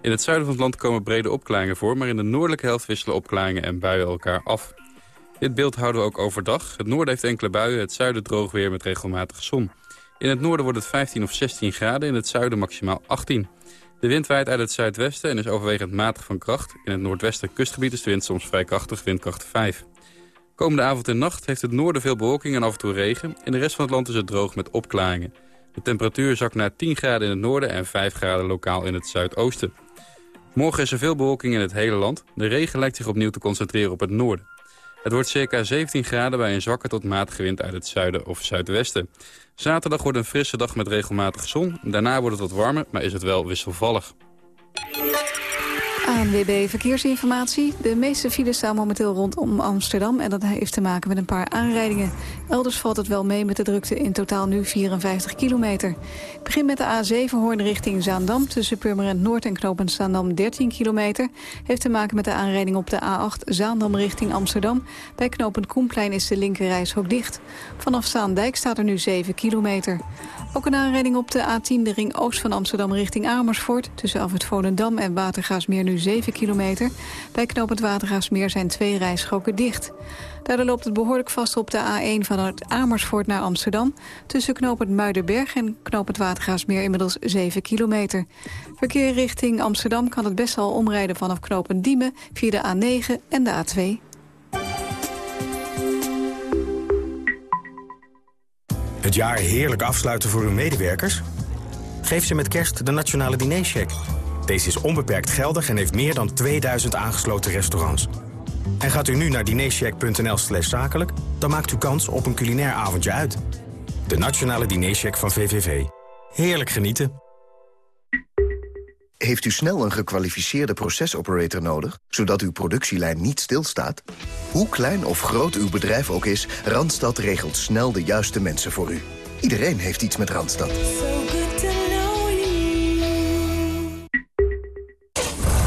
[SPEAKER 24] In het zuiden van het land komen brede opklaringen voor... maar in de noordelijke helft wisselen opklaringen en buien elkaar af. Dit beeld houden we ook overdag. Het noorden heeft enkele buien, het zuiden droog weer met regelmatige zon. In het noorden wordt het 15 of 16 graden, in het zuiden maximaal 18. De wind waait uit het zuidwesten en is overwegend matig van kracht. In het noordwesten kustgebied is de wind soms vrij krachtig, windkracht 5. Komende avond en nacht heeft het noorden veel bewolking en af en toe regen. In de rest van het land is het droog met opklaringen. De temperatuur zakt naar 10 graden in het noorden en 5 graden lokaal in het zuidoosten. Morgen is er veel bewolking in het hele land. De regen lijkt zich opnieuw te concentreren op het noorden. Het wordt circa 17 graden bij een zwakke tot matige wind uit het zuiden of zuidwesten. Zaterdag wordt een frisse dag met regelmatig zon. Daarna wordt het wat warmer, maar is het wel wisselvallig.
[SPEAKER 3] ANWB Verkeersinformatie. De meeste files staan momenteel rondom Amsterdam... en dat heeft te maken met een paar aanrijdingen. Elders valt het wel mee met de drukte in totaal nu 54 kilometer. Begin met de A7 Hoorn richting Zaandam... tussen Purmerend Noord en Knopend Zaandam 13 kilometer. Heeft te maken met de aanrijding op de A8 Zaandam richting Amsterdam. Bij Knopend Koenplein is de linkerrijstrook dicht. Vanaf Zaandijk staat er nu 7 kilometer. Ook een aanrijding op de A10, de ring oost van Amsterdam richting Amersfoort. Tussen Afrit Volendam en Watergaasmeer nu 7 kilometer. Bij Watergaasmeer zijn twee rijstroken dicht. Daardoor loopt het behoorlijk vast op de A1 vanuit Amersfoort naar Amsterdam. Tussen knooppunt Muidenberg en knooppunt Watergaasmeer inmiddels 7 kilometer. Verkeer richting Amsterdam kan het best wel omrijden vanaf knooppunt Diemen... via de A9 en de A2.
[SPEAKER 25] Het jaar heerlijk afsluiten voor uw medewerkers? Geef ze met kerst de Nationale Dinercheck. Deze is onbeperkt geldig en heeft meer dan 2000 aangesloten restaurants. En gaat u nu naar dinercheck.nl slash zakelijk... dan maakt u kans op een culinair avondje uit. De Nationale Dinercheck van VVV. Heerlijk genieten.
[SPEAKER 21] Heeft u snel een gekwalificeerde procesoperator nodig... zodat uw productielijn niet stilstaat? Hoe klein of groot uw bedrijf ook is... Randstad regelt snel de juiste mensen voor u. Iedereen heeft iets met Randstad.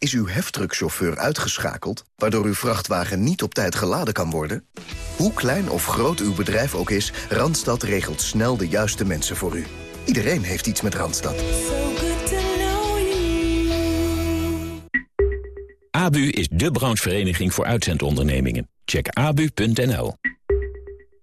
[SPEAKER 21] Is uw heftruckchauffeur uitgeschakeld, waardoor uw vrachtwagen niet op tijd geladen kan worden? Hoe klein of groot uw bedrijf ook is, Randstad regelt snel de juiste mensen voor u. Iedereen heeft iets met Randstad.
[SPEAKER 4] ABU is de branchevereniging voor uitzendondernemingen. Check abu.nl.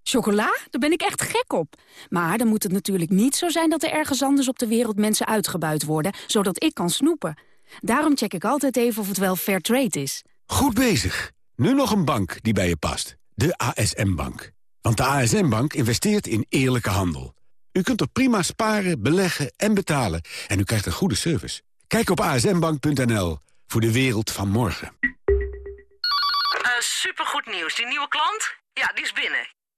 [SPEAKER 26] Chocola? Daar ben ik echt gek op. Maar dan moet het natuurlijk niet zo zijn dat er ergens anders op de wereld mensen uitgebuit worden, zodat ik kan snoepen. Daarom check ik altijd even of het wel fair trade is.
[SPEAKER 27] Goed bezig. Nu nog een bank die bij je past. De ASM-bank. Want de ASM-bank investeert in eerlijke handel. U kunt er prima sparen, beleggen en betalen. En u krijgt een goede service. Kijk op asmbank.nl voor de wereld van morgen.
[SPEAKER 11] Uh, supergoed nieuws. Die nieuwe klant? Ja, die is binnen.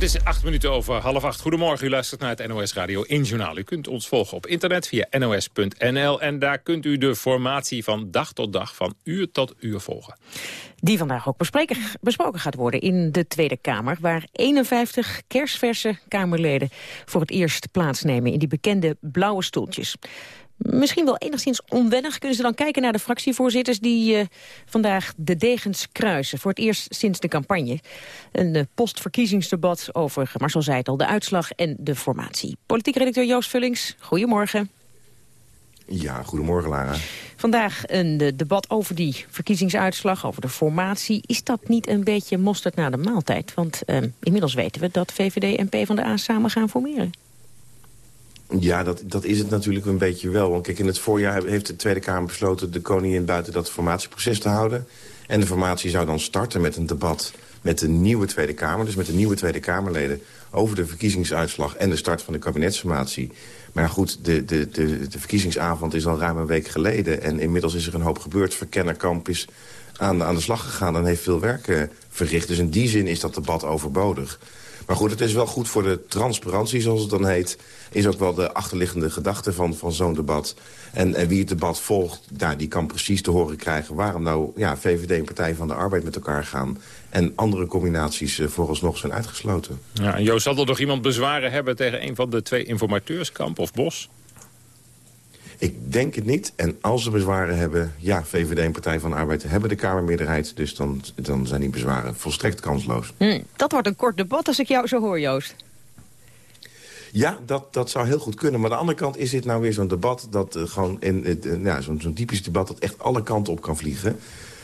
[SPEAKER 7] Het is acht minuten over half acht. Goedemorgen, u luistert naar het NOS Radio 1 Journaal. U kunt ons volgen op internet via nos.nl. En daar kunt u de formatie van dag tot dag, van uur tot uur volgen.
[SPEAKER 6] Die vandaag ook besproken gaat worden in de Tweede Kamer... waar 51 kersverse Kamerleden voor het eerst plaatsnemen... in die bekende blauwe stoeltjes misschien wel enigszins onwennig. Kunnen ze dan kijken naar de fractievoorzitters die uh, vandaag de degens kruisen. Voor het eerst sinds de campagne. Een uh, postverkiezingsdebat over, Marcel zei het al, de uitslag en de formatie. Politiek redacteur Joost Vullings, goedemorgen.
[SPEAKER 28] Ja, goedemorgen Lara.
[SPEAKER 6] Vandaag een de debat over die verkiezingsuitslag, over de formatie. Is dat niet een beetje mosterd na de maaltijd? Want inmiddels weten we dat VVD en PvdA samen gaan formeren.
[SPEAKER 28] Ja, dat, dat is het natuurlijk een beetje wel. Want kijk, in het voorjaar heeft de Tweede Kamer besloten... de koningin buiten dat formatieproces te houden. En de formatie zou dan starten met een debat met de nieuwe Tweede Kamer. Dus met de nieuwe Tweede Kamerleden over de verkiezingsuitslag... en de start van de kabinetsformatie. Maar goed, de, de, de, de verkiezingsavond is al ruim een week geleden... en inmiddels is er een hoop gebeurd. Verkennerkamp is aan, aan de slag gegaan en heeft veel werk uh, verricht. Dus in die zin is dat debat overbodig. Maar goed, het is wel goed voor de transparantie, zoals het dan heet. Is ook wel de achterliggende gedachte van, van zo'n debat. En, en wie het debat volgt, nou, die kan precies te horen krijgen... waarom nou ja, VVD en Partij van de Arbeid met elkaar gaan... en andere combinaties uh, vooralsnog zijn uitgesloten.
[SPEAKER 7] Ja, en Joost, zal er nog iemand bezwaren hebben tegen een van de twee informateurskamp of Bos?
[SPEAKER 28] Ik denk het niet. En als ze bezwaren hebben... ja, VVD en Partij van de Arbeid hebben de Kamermeerderheid... dus dan, dan zijn die bezwaren volstrekt kansloos.
[SPEAKER 6] Hm, dat wordt een kort debat als ik jou zo hoor, Joost.
[SPEAKER 28] Ja, dat, dat zou heel goed kunnen. Maar aan de andere kant is dit nou weer zo'n debat... dat uh, gewoon in, uh, ja, zo'n zo'n typisch debat dat echt alle kanten op kan vliegen.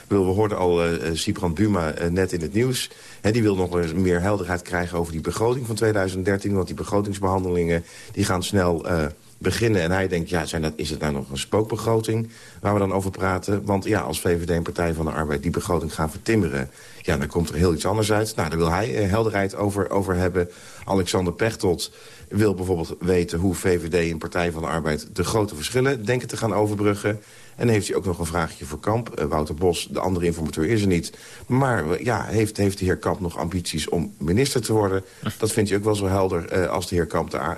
[SPEAKER 28] We hoorden al uh, Sibrand Buma uh, net in het nieuws. He, die wil nog eens meer helderheid krijgen over die begroting van 2013. Want die begrotingsbehandelingen die gaan snel uh, beginnen. En hij denkt, ja, zijn dat, is het nou nog een spookbegroting waar we dan over praten? Want ja, als VVD en Partij van de Arbeid die begroting gaan vertimmeren... ja, dan komt er heel iets anders uit. Nou, daar wil hij uh, helderheid over, over hebben. Alexander Pechtold wil bijvoorbeeld weten hoe VVD en Partij van de Arbeid... de grote verschillen denken te gaan overbruggen. En heeft hij ook nog een vraagje voor Kamp. Uh, Wouter Bos, de andere informateur, is er niet. Maar ja, heeft, heeft de heer Kamp nog ambities om minister te worden? Dat vindt hij ook wel zo helder als de heer Kamp uh,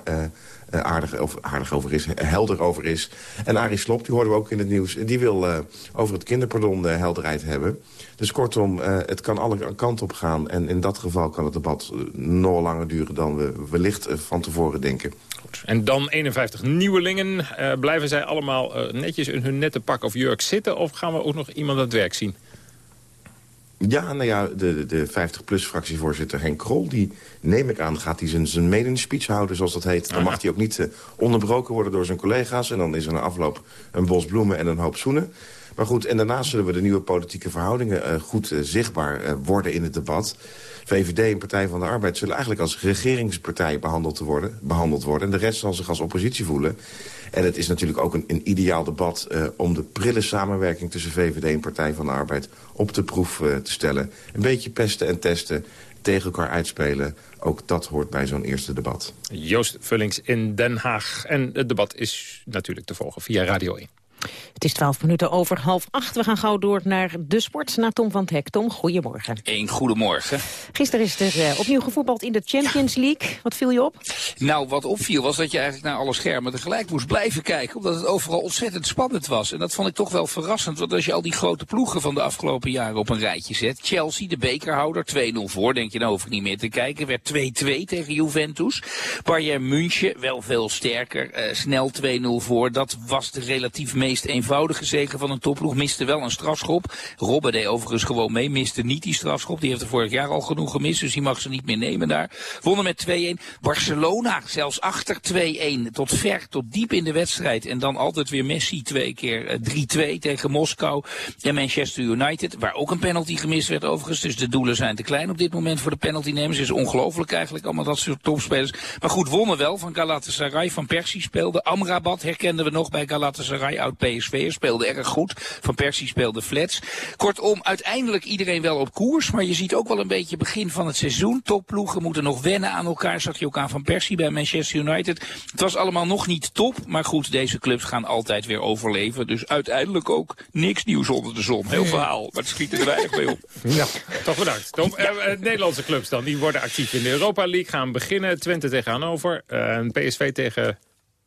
[SPEAKER 28] aardig, of over is, helder over is. En Arie Slob, die hoorden we ook in het nieuws... die wil uh, over het kinderpardon uh, helderheid hebben. Dus kortom, het kan alle kanten op gaan. En in dat geval kan het debat nog langer duren... dan we wellicht van tevoren denken.
[SPEAKER 7] Goed. En dan 51 nieuwelingen. blijven zij allemaal netjes in hun nette pak of jurk zitten... of gaan we ook nog iemand aan het werk zien?
[SPEAKER 28] Ja, nou ja, de, de 50PLUS-fractievoorzitter Henk Krol... die neem ik aan, gaat hij zijn, zijn maiden speech houden, zoals dat heet. Dan mag hij ook niet uh, onderbroken worden door zijn collega's. En dan is er na afloop een bos bloemen en een hoop zoenen. Maar goed, en daarnaast zullen we de nieuwe politieke verhoudingen... Uh, goed uh, zichtbaar worden in het debat. VVD en Partij van de Arbeid zullen eigenlijk als regeringspartij behandeld worden, behandeld worden. En de rest zal zich als oppositie voelen. En het is natuurlijk ook een, een ideaal debat om de prille samenwerking tussen VVD en Partij van de Arbeid op de proef te stellen. Een beetje pesten en testen, tegen elkaar uitspelen. Ook dat hoort bij zo'n eerste debat.
[SPEAKER 7] Joost Vullings in Den Haag. En het debat is natuurlijk te volgen via Radio 1.
[SPEAKER 6] Het is twaalf minuten over half acht. We gaan gauw door naar de sport, naar Tom van het Hek. Tom, goedemorgen.
[SPEAKER 29] Een goedemorgen.
[SPEAKER 6] Gisteren is er uh, opnieuw gevoetbald in de Champions ja. League. Wat viel je op?
[SPEAKER 29] Nou, wat opviel was dat je eigenlijk naar alle schermen tegelijk moest blijven kijken. Omdat het overal ontzettend spannend was. En dat vond ik toch wel verrassend. Want als je al die grote ploegen van de afgelopen jaren op een rijtje zet. Chelsea, de bekerhouder, 2-0 voor. Denk je, nou hoef ik niet meer te kijken. Werd 2-2 tegen Juventus. Bayern München, wel veel sterker. Uh, snel 2-0 voor. Dat was de relatief meest eenvoudige zegen van een topploeg. Miste wel een strafschop. Robben deed overigens gewoon mee. Miste niet die strafschop. Die heeft er vorig jaar al genoeg gemist. Dus die mag ze niet meer nemen daar. Wonnen met 2-1. Barcelona zelfs achter 2-1. Tot ver, tot diep in de wedstrijd. En dan altijd weer Messi twee keer 3-2 tegen Moskou. En Manchester United. Waar ook een penalty gemist werd overigens. Dus de doelen zijn te klein op dit moment voor de penaltynemers. Is ongelooflijk eigenlijk allemaal dat soort topspelers. Maar goed, wonnen wel van Galatasaray. Van Persie speelde. Amrabat herkenden we nog bij Galatasaray. Oud PSV speelde erg goed. Van Persie speelde flats. Kortom, uiteindelijk iedereen wel op koers. Maar je ziet ook wel een beetje begin van het seizoen. Topploegen moeten nog wennen aan elkaar. Zag je ook aan Van Persie bij Manchester United. Het was allemaal nog niet top. Maar goed, deze clubs gaan altijd weer overleven. Dus uiteindelijk ook niks nieuws onder de zon. Heel verhaal. Maar het schiet er weinig mee op.
[SPEAKER 7] Ja, toch bedankt. Tom, ja. uh, Nederlandse clubs dan. Die worden actief in de Europa League. Gaan beginnen. Twente tegen Hannover. Uh, PSV tegen...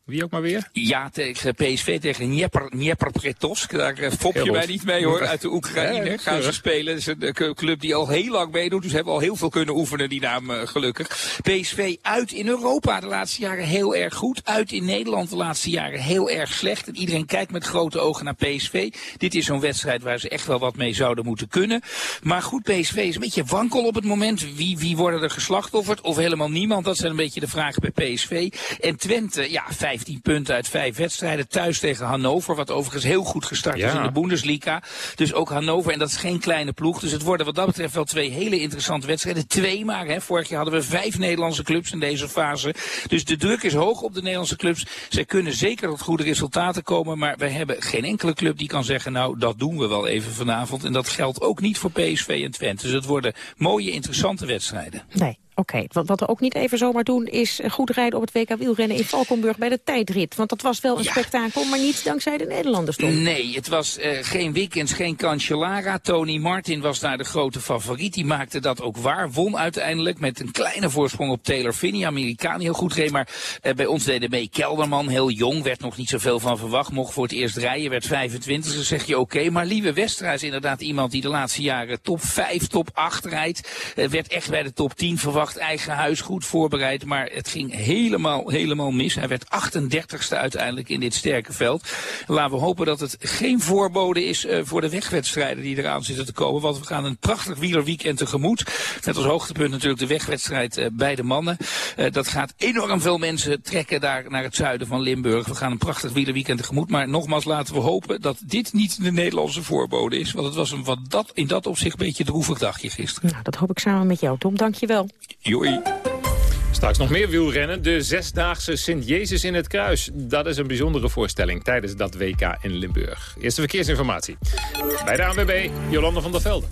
[SPEAKER 7] Wie ook maar weer?
[SPEAKER 29] Ja, tegen PSV, tegen Dnieper-Pretovsk. Daar uh, fop je mij niet mee hoor, uit de Oekraïne. Ja, gaan ze spelen. Het is een club die al heel lang meedoet. Dus hebben al heel veel kunnen oefenen, die naam uh, gelukkig. PSV uit in Europa de laatste jaren heel erg goed. Uit in Nederland de laatste jaren heel erg slecht. En iedereen kijkt met grote ogen naar PSV. Dit is zo'n wedstrijd waar ze echt wel wat mee zouden moeten kunnen. Maar goed, PSV is een beetje wankel op het moment. Wie, wie worden er geslachtofferd? Of helemaal niemand? Dat zijn een beetje de vragen bij PSV. En Twente, ja, 15 punten uit vijf wedstrijden. Thuis tegen Hannover, wat overigens heel goed gestart ja. is in de Bundesliga. Dus ook Hannover, en dat is geen kleine ploeg. Dus het worden wat dat betreft wel twee hele interessante wedstrijden. Twee maar, hè. Vorig jaar hadden we vijf Nederlandse clubs in deze fase. Dus de druk is hoog op de Nederlandse clubs. Zij kunnen zeker tot goede resultaten komen. Maar wij hebben geen enkele club die kan zeggen, nou, dat doen we wel even vanavond. En dat geldt ook niet voor PSV en Twente. Dus het worden mooie, interessante wedstrijden.
[SPEAKER 6] Nee. Oké, wat, wat we ook niet even zomaar doen is goed rijden op het WK wielrennen in Valkenburg bij de tijdrit. Want dat was wel een spektakel, maar niet dankzij de Nederlanders toch?
[SPEAKER 29] Nee, het was uh, geen weekends, geen Cancellara. Tony Martin was daar de grote favoriet. Die maakte dat ook waar. Won uiteindelijk met een kleine voorsprong op Taylor Finney. Amerikaan heel goed reed, maar uh, bij ons deden mee Kelderman. Heel jong, werd nog niet zoveel van verwacht. Mocht voor het eerst rijden, werd 25. Dan zeg je oké. Okay. Maar Lieve Westra is inderdaad iemand die de laatste jaren top 5, top 8 rijdt. Uh, werd echt bij de top 10 verwacht eigen huis goed voorbereid, maar het ging helemaal, helemaal mis. Hij werd 38ste uiteindelijk in dit sterke veld. Laten we hopen dat het geen voorbode is uh, voor de wegwedstrijden die eraan zitten te komen. Want we gaan een prachtig wielerweekend tegemoet. Met als hoogtepunt natuurlijk de wegwedstrijd uh, bij de mannen. Uh, dat gaat enorm veel mensen trekken daar naar het zuiden van Limburg. We gaan een prachtig wielerweekend tegemoet. Maar nogmaals laten we hopen dat dit niet de Nederlandse voorbode is. Want het was een wat dat, in dat opzicht een beetje droevig dagje gisteren.
[SPEAKER 6] Nou, dat hoop ik samen met jou, Tom. Dank je wel.
[SPEAKER 29] Joei.
[SPEAKER 7] Straks nog meer wielrennen. De zesdaagse Sint-Jezus in het Kruis. Dat is een bijzondere voorstelling tijdens dat WK in Limburg. Eerste verkeersinformatie. Bij de ANWB, Jolanda van der Velde.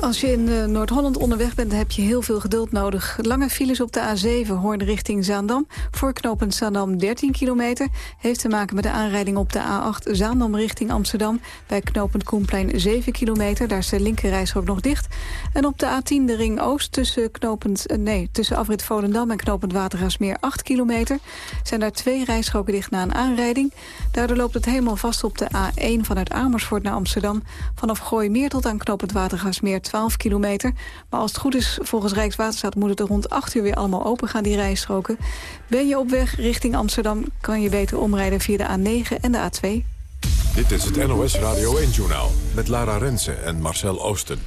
[SPEAKER 3] Als je in uh, Noord-Holland onderweg bent, heb je heel veel geduld nodig. Lange files op de A7, Hoorn richting Zaandam. Voor knooppunt Zaandam 13 kilometer. Heeft te maken met de aanrijding op de A8 Zaandam richting Amsterdam. Bij knooppunt Koenplein 7 kilometer. Daar is de linkerrijstrook nog dicht. En op de A10 de ring Oost tussen, knooppunt, uh, nee, tussen afrit Volendam en knooppunt Watergaasmeer 8 kilometer. Zijn daar twee rijstroken dicht na een aanrijding. Daardoor loopt het helemaal vast op de A1 vanuit Amersfoort naar Amsterdam. Vanaf Gooimeer tot aan knooppunt Watergaasmeer 12 kilometer. Maar als het goed is, volgens Rijkswaterstaat moet het er rond 8 uur weer allemaal open gaan, die rijstroken. Ben je op weg richting Amsterdam, kan je beter omrijden via de A9 en de A2.
[SPEAKER 1] Dit is het NOS Radio 1-journaal met Lara Rensen en Marcel Oosten.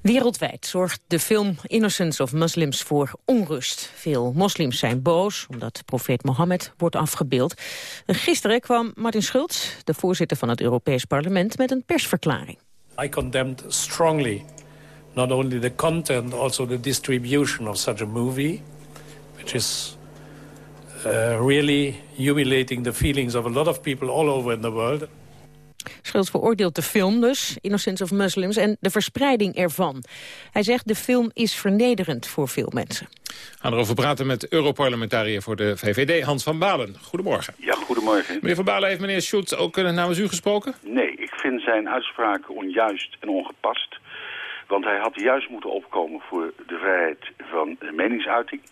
[SPEAKER 6] Wereldwijd zorgt de film Innocence of Muslims voor onrust. Veel moslims zijn boos omdat profeet Mohammed wordt afgebeeld. En gisteren kwam Martin Schulz, de voorzitter van het Europees Parlement, met een persverklaring.
[SPEAKER 30] I condemned strongly not only the content, also the distribution of such a movie, which is uh, really humiliating the feelings of a lot of people all over in the world.
[SPEAKER 6] Schultz veroordeelt de film dus, Innocence of Muslims, en de verspreiding ervan. Hij zegt de film is vernederend voor veel mensen.
[SPEAKER 7] We gaan erover praten met Europarlementariër voor de VVD, Hans van Balen. Goedemorgen.
[SPEAKER 31] Ja, goedemorgen.
[SPEAKER 7] Meneer van Balen, heeft meneer Schultz ook uh, namens u gesproken?
[SPEAKER 31] Nee, ik vind zijn uitspraken onjuist en ongepast. Want hij had juist moeten opkomen voor de vrijheid van meningsuiting.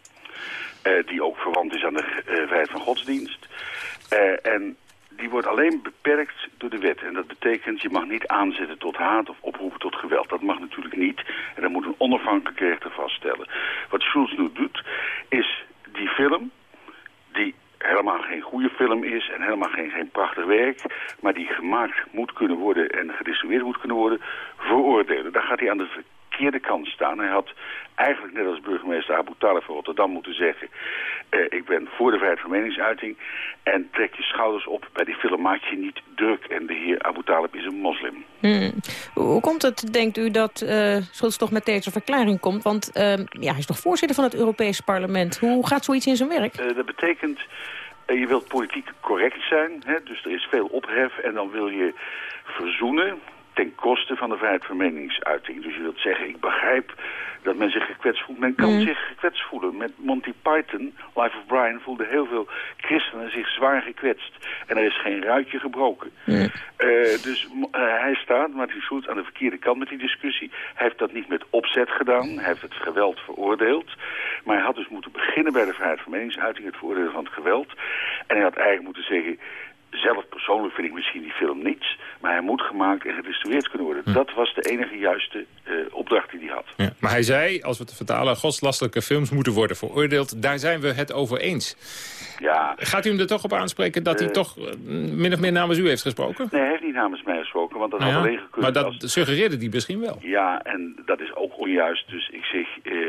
[SPEAKER 31] Uh, die ook verwant is aan de uh, vrijheid van godsdienst. Uh, en die wordt alleen beperkt door de wet. En dat betekent, je mag niet aanzetten tot haat of oproepen tot geweld. Dat mag natuurlijk niet. En dat moet een onafhankelijke rechter vaststellen. Wat Schulz nu doet, is die film, die helemaal geen goede film is en helemaal geen, geen prachtig werk, maar die gemaakt moet kunnen worden en gedistribueerd moet kunnen worden, veroordelen. Daar gaat hij aan de verkeerde kant staan. Hij had eigenlijk net als burgemeester Abu Talib van Rotterdam moeten zeggen... Uh, ik ben voor de vrijheid van meningsuiting en trek je schouders op. Bij die film maak je niet druk en de heer Abu Talib is een moslim.
[SPEAKER 6] Hmm. Hoe komt het, denkt u, dat uh, Schultz toch met deze verklaring komt? Want uh, ja, hij is toch voorzitter van het Europese parlement. Hoe gaat zoiets in zijn werk?
[SPEAKER 31] dat betekent... je wilt politiek correct zijn, hè? dus er is veel ophef en dan wil je verzoenen ten koste van de vrijheid van meningsuiting. Dus je wilt zeggen, ik begrijp dat men zich gekwetst voelt. Men kan
[SPEAKER 6] Mm.
[SPEAKER 31] zich gekwetst voelen. Met Monty Python, Life of Brian, voelden heel veel christenen zich zwaar gekwetst. En er is geen ruitje gebroken.
[SPEAKER 6] Mm.
[SPEAKER 31] Eh, dus uh, hij staat, Martin Schulz, aan de verkeerde kant met die discussie. Hij heeft dat niet met opzet gedaan. Hij heeft het geweld veroordeeld. Maar hij had dus moeten beginnen bij de vrijheid van meningsuiting, het veroordelen van het geweld. En hij had eigenlijk moeten zeggen... Zelf persoonlijk vind ik misschien die film niets, moet gemaakt en gedistribueerd kunnen worden.
[SPEAKER 7] Hm.
[SPEAKER 31] Dat was de enige juiste uh, opdracht die hij had.
[SPEAKER 7] Ja. Maar hij zei, als we het vertalen, godslastelijke films moeten worden veroordeeld. Daar zijn we het over eens.
[SPEAKER 31] Ja.
[SPEAKER 7] Gaat u hem er toch op aanspreken dat uh, hij toch uh, min of meer namens u heeft gesproken?
[SPEAKER 31] Nee, hij heeft niet namens mij gesproken, want dat
[SPEAKER 7] nou
[SPEAKER 31] had
[SPEAKER 7] ja,
[SPEAKER 31] alleen gekund.
[SPEAKER 7] Maar dat
[SPEAKER 31] als...
[SPEAKER 7] suggereerde hij misschien wel.
[SPEAKER 31] Ja, en dat is ook onjuist. Dus ik zeg,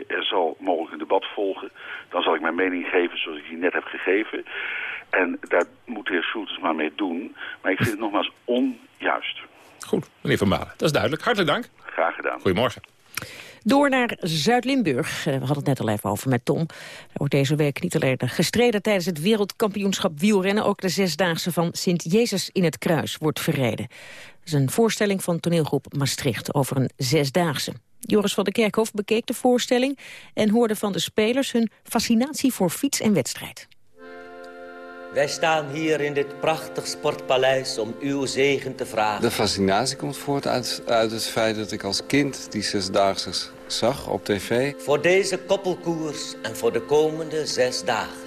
[SPEAKER 31] er zal mogelijk een debat volgen. Dan zal ik mijn mening geven zoals ik die net heb gegeven. En daar moet de heer Schultz maar mee doen. Maar ik vind het nogmaals onjuist.
[SPEAKER 7] Goed, meneer Van Balen. Dat is duidelijk. Hartelijk dank.
[SPEAKER 31] Graag gedaan.
[SPEAKER 7] Goedemorgen.
[SPEAKER 6] Door naar Zuid-Limburg. We hadden het net al even over met Tom. Er wordt deze week niet alleen gestreden tijdens het wereldkampioenschap wielrennen. Ook de zesdaagse van Sint-Jezus in het Kruis wordt verreden. Dat is een voorstelling van toneelgroep Maastricht over een zesdaagse. Joris van der Kerkhof bekeek de voorstelling en hoorde van de spelers hun fascinatie voor fiets en wedstrijd.
[SPEAKER 32] Wij staan hier in dit prachtig sportpaleis om uw zegen te vragen.
[SPEAKER 24] De fascinatie komt voort uit, uit het feit dat ik als kind die zesdaagse zag op tv.
[SPEAKER 32] Voor deze koppelkoers en voor de komende zes dagen.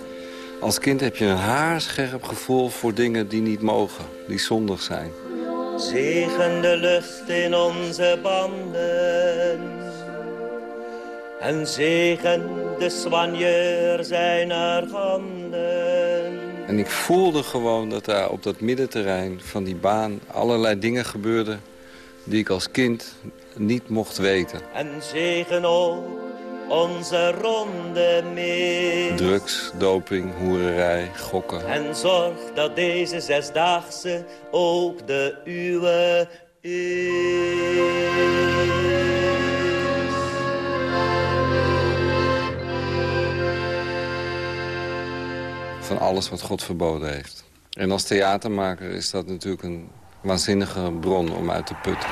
[SPEAKER 24] Als kind heb je een haarscherp gevoel voor dingen die niet mogen, die zondig zijn.
[SPEAKER 32] Zegen de lucht in onze banden. En zegen de soigneur zijn handen.
[SPEAKER 24] En ik voelde gewoon dat daar op dat middenterrein van die baan allerlei dingen gebeurden die ik als kind niet mocht weten.
[SPEAKER 32] En zegen ook onze ronde mee.
[SPEAKER 24] Drugs, doping, hoererij, gokken.
[SPEAKER 32] En zorg dat deze zesdaagse ook de uwe is.
[SPEAKER 24] Van alles wat God verboden heeft. En als theatermaker is dat natuurlijk een waanzinnige bron om uit te putten.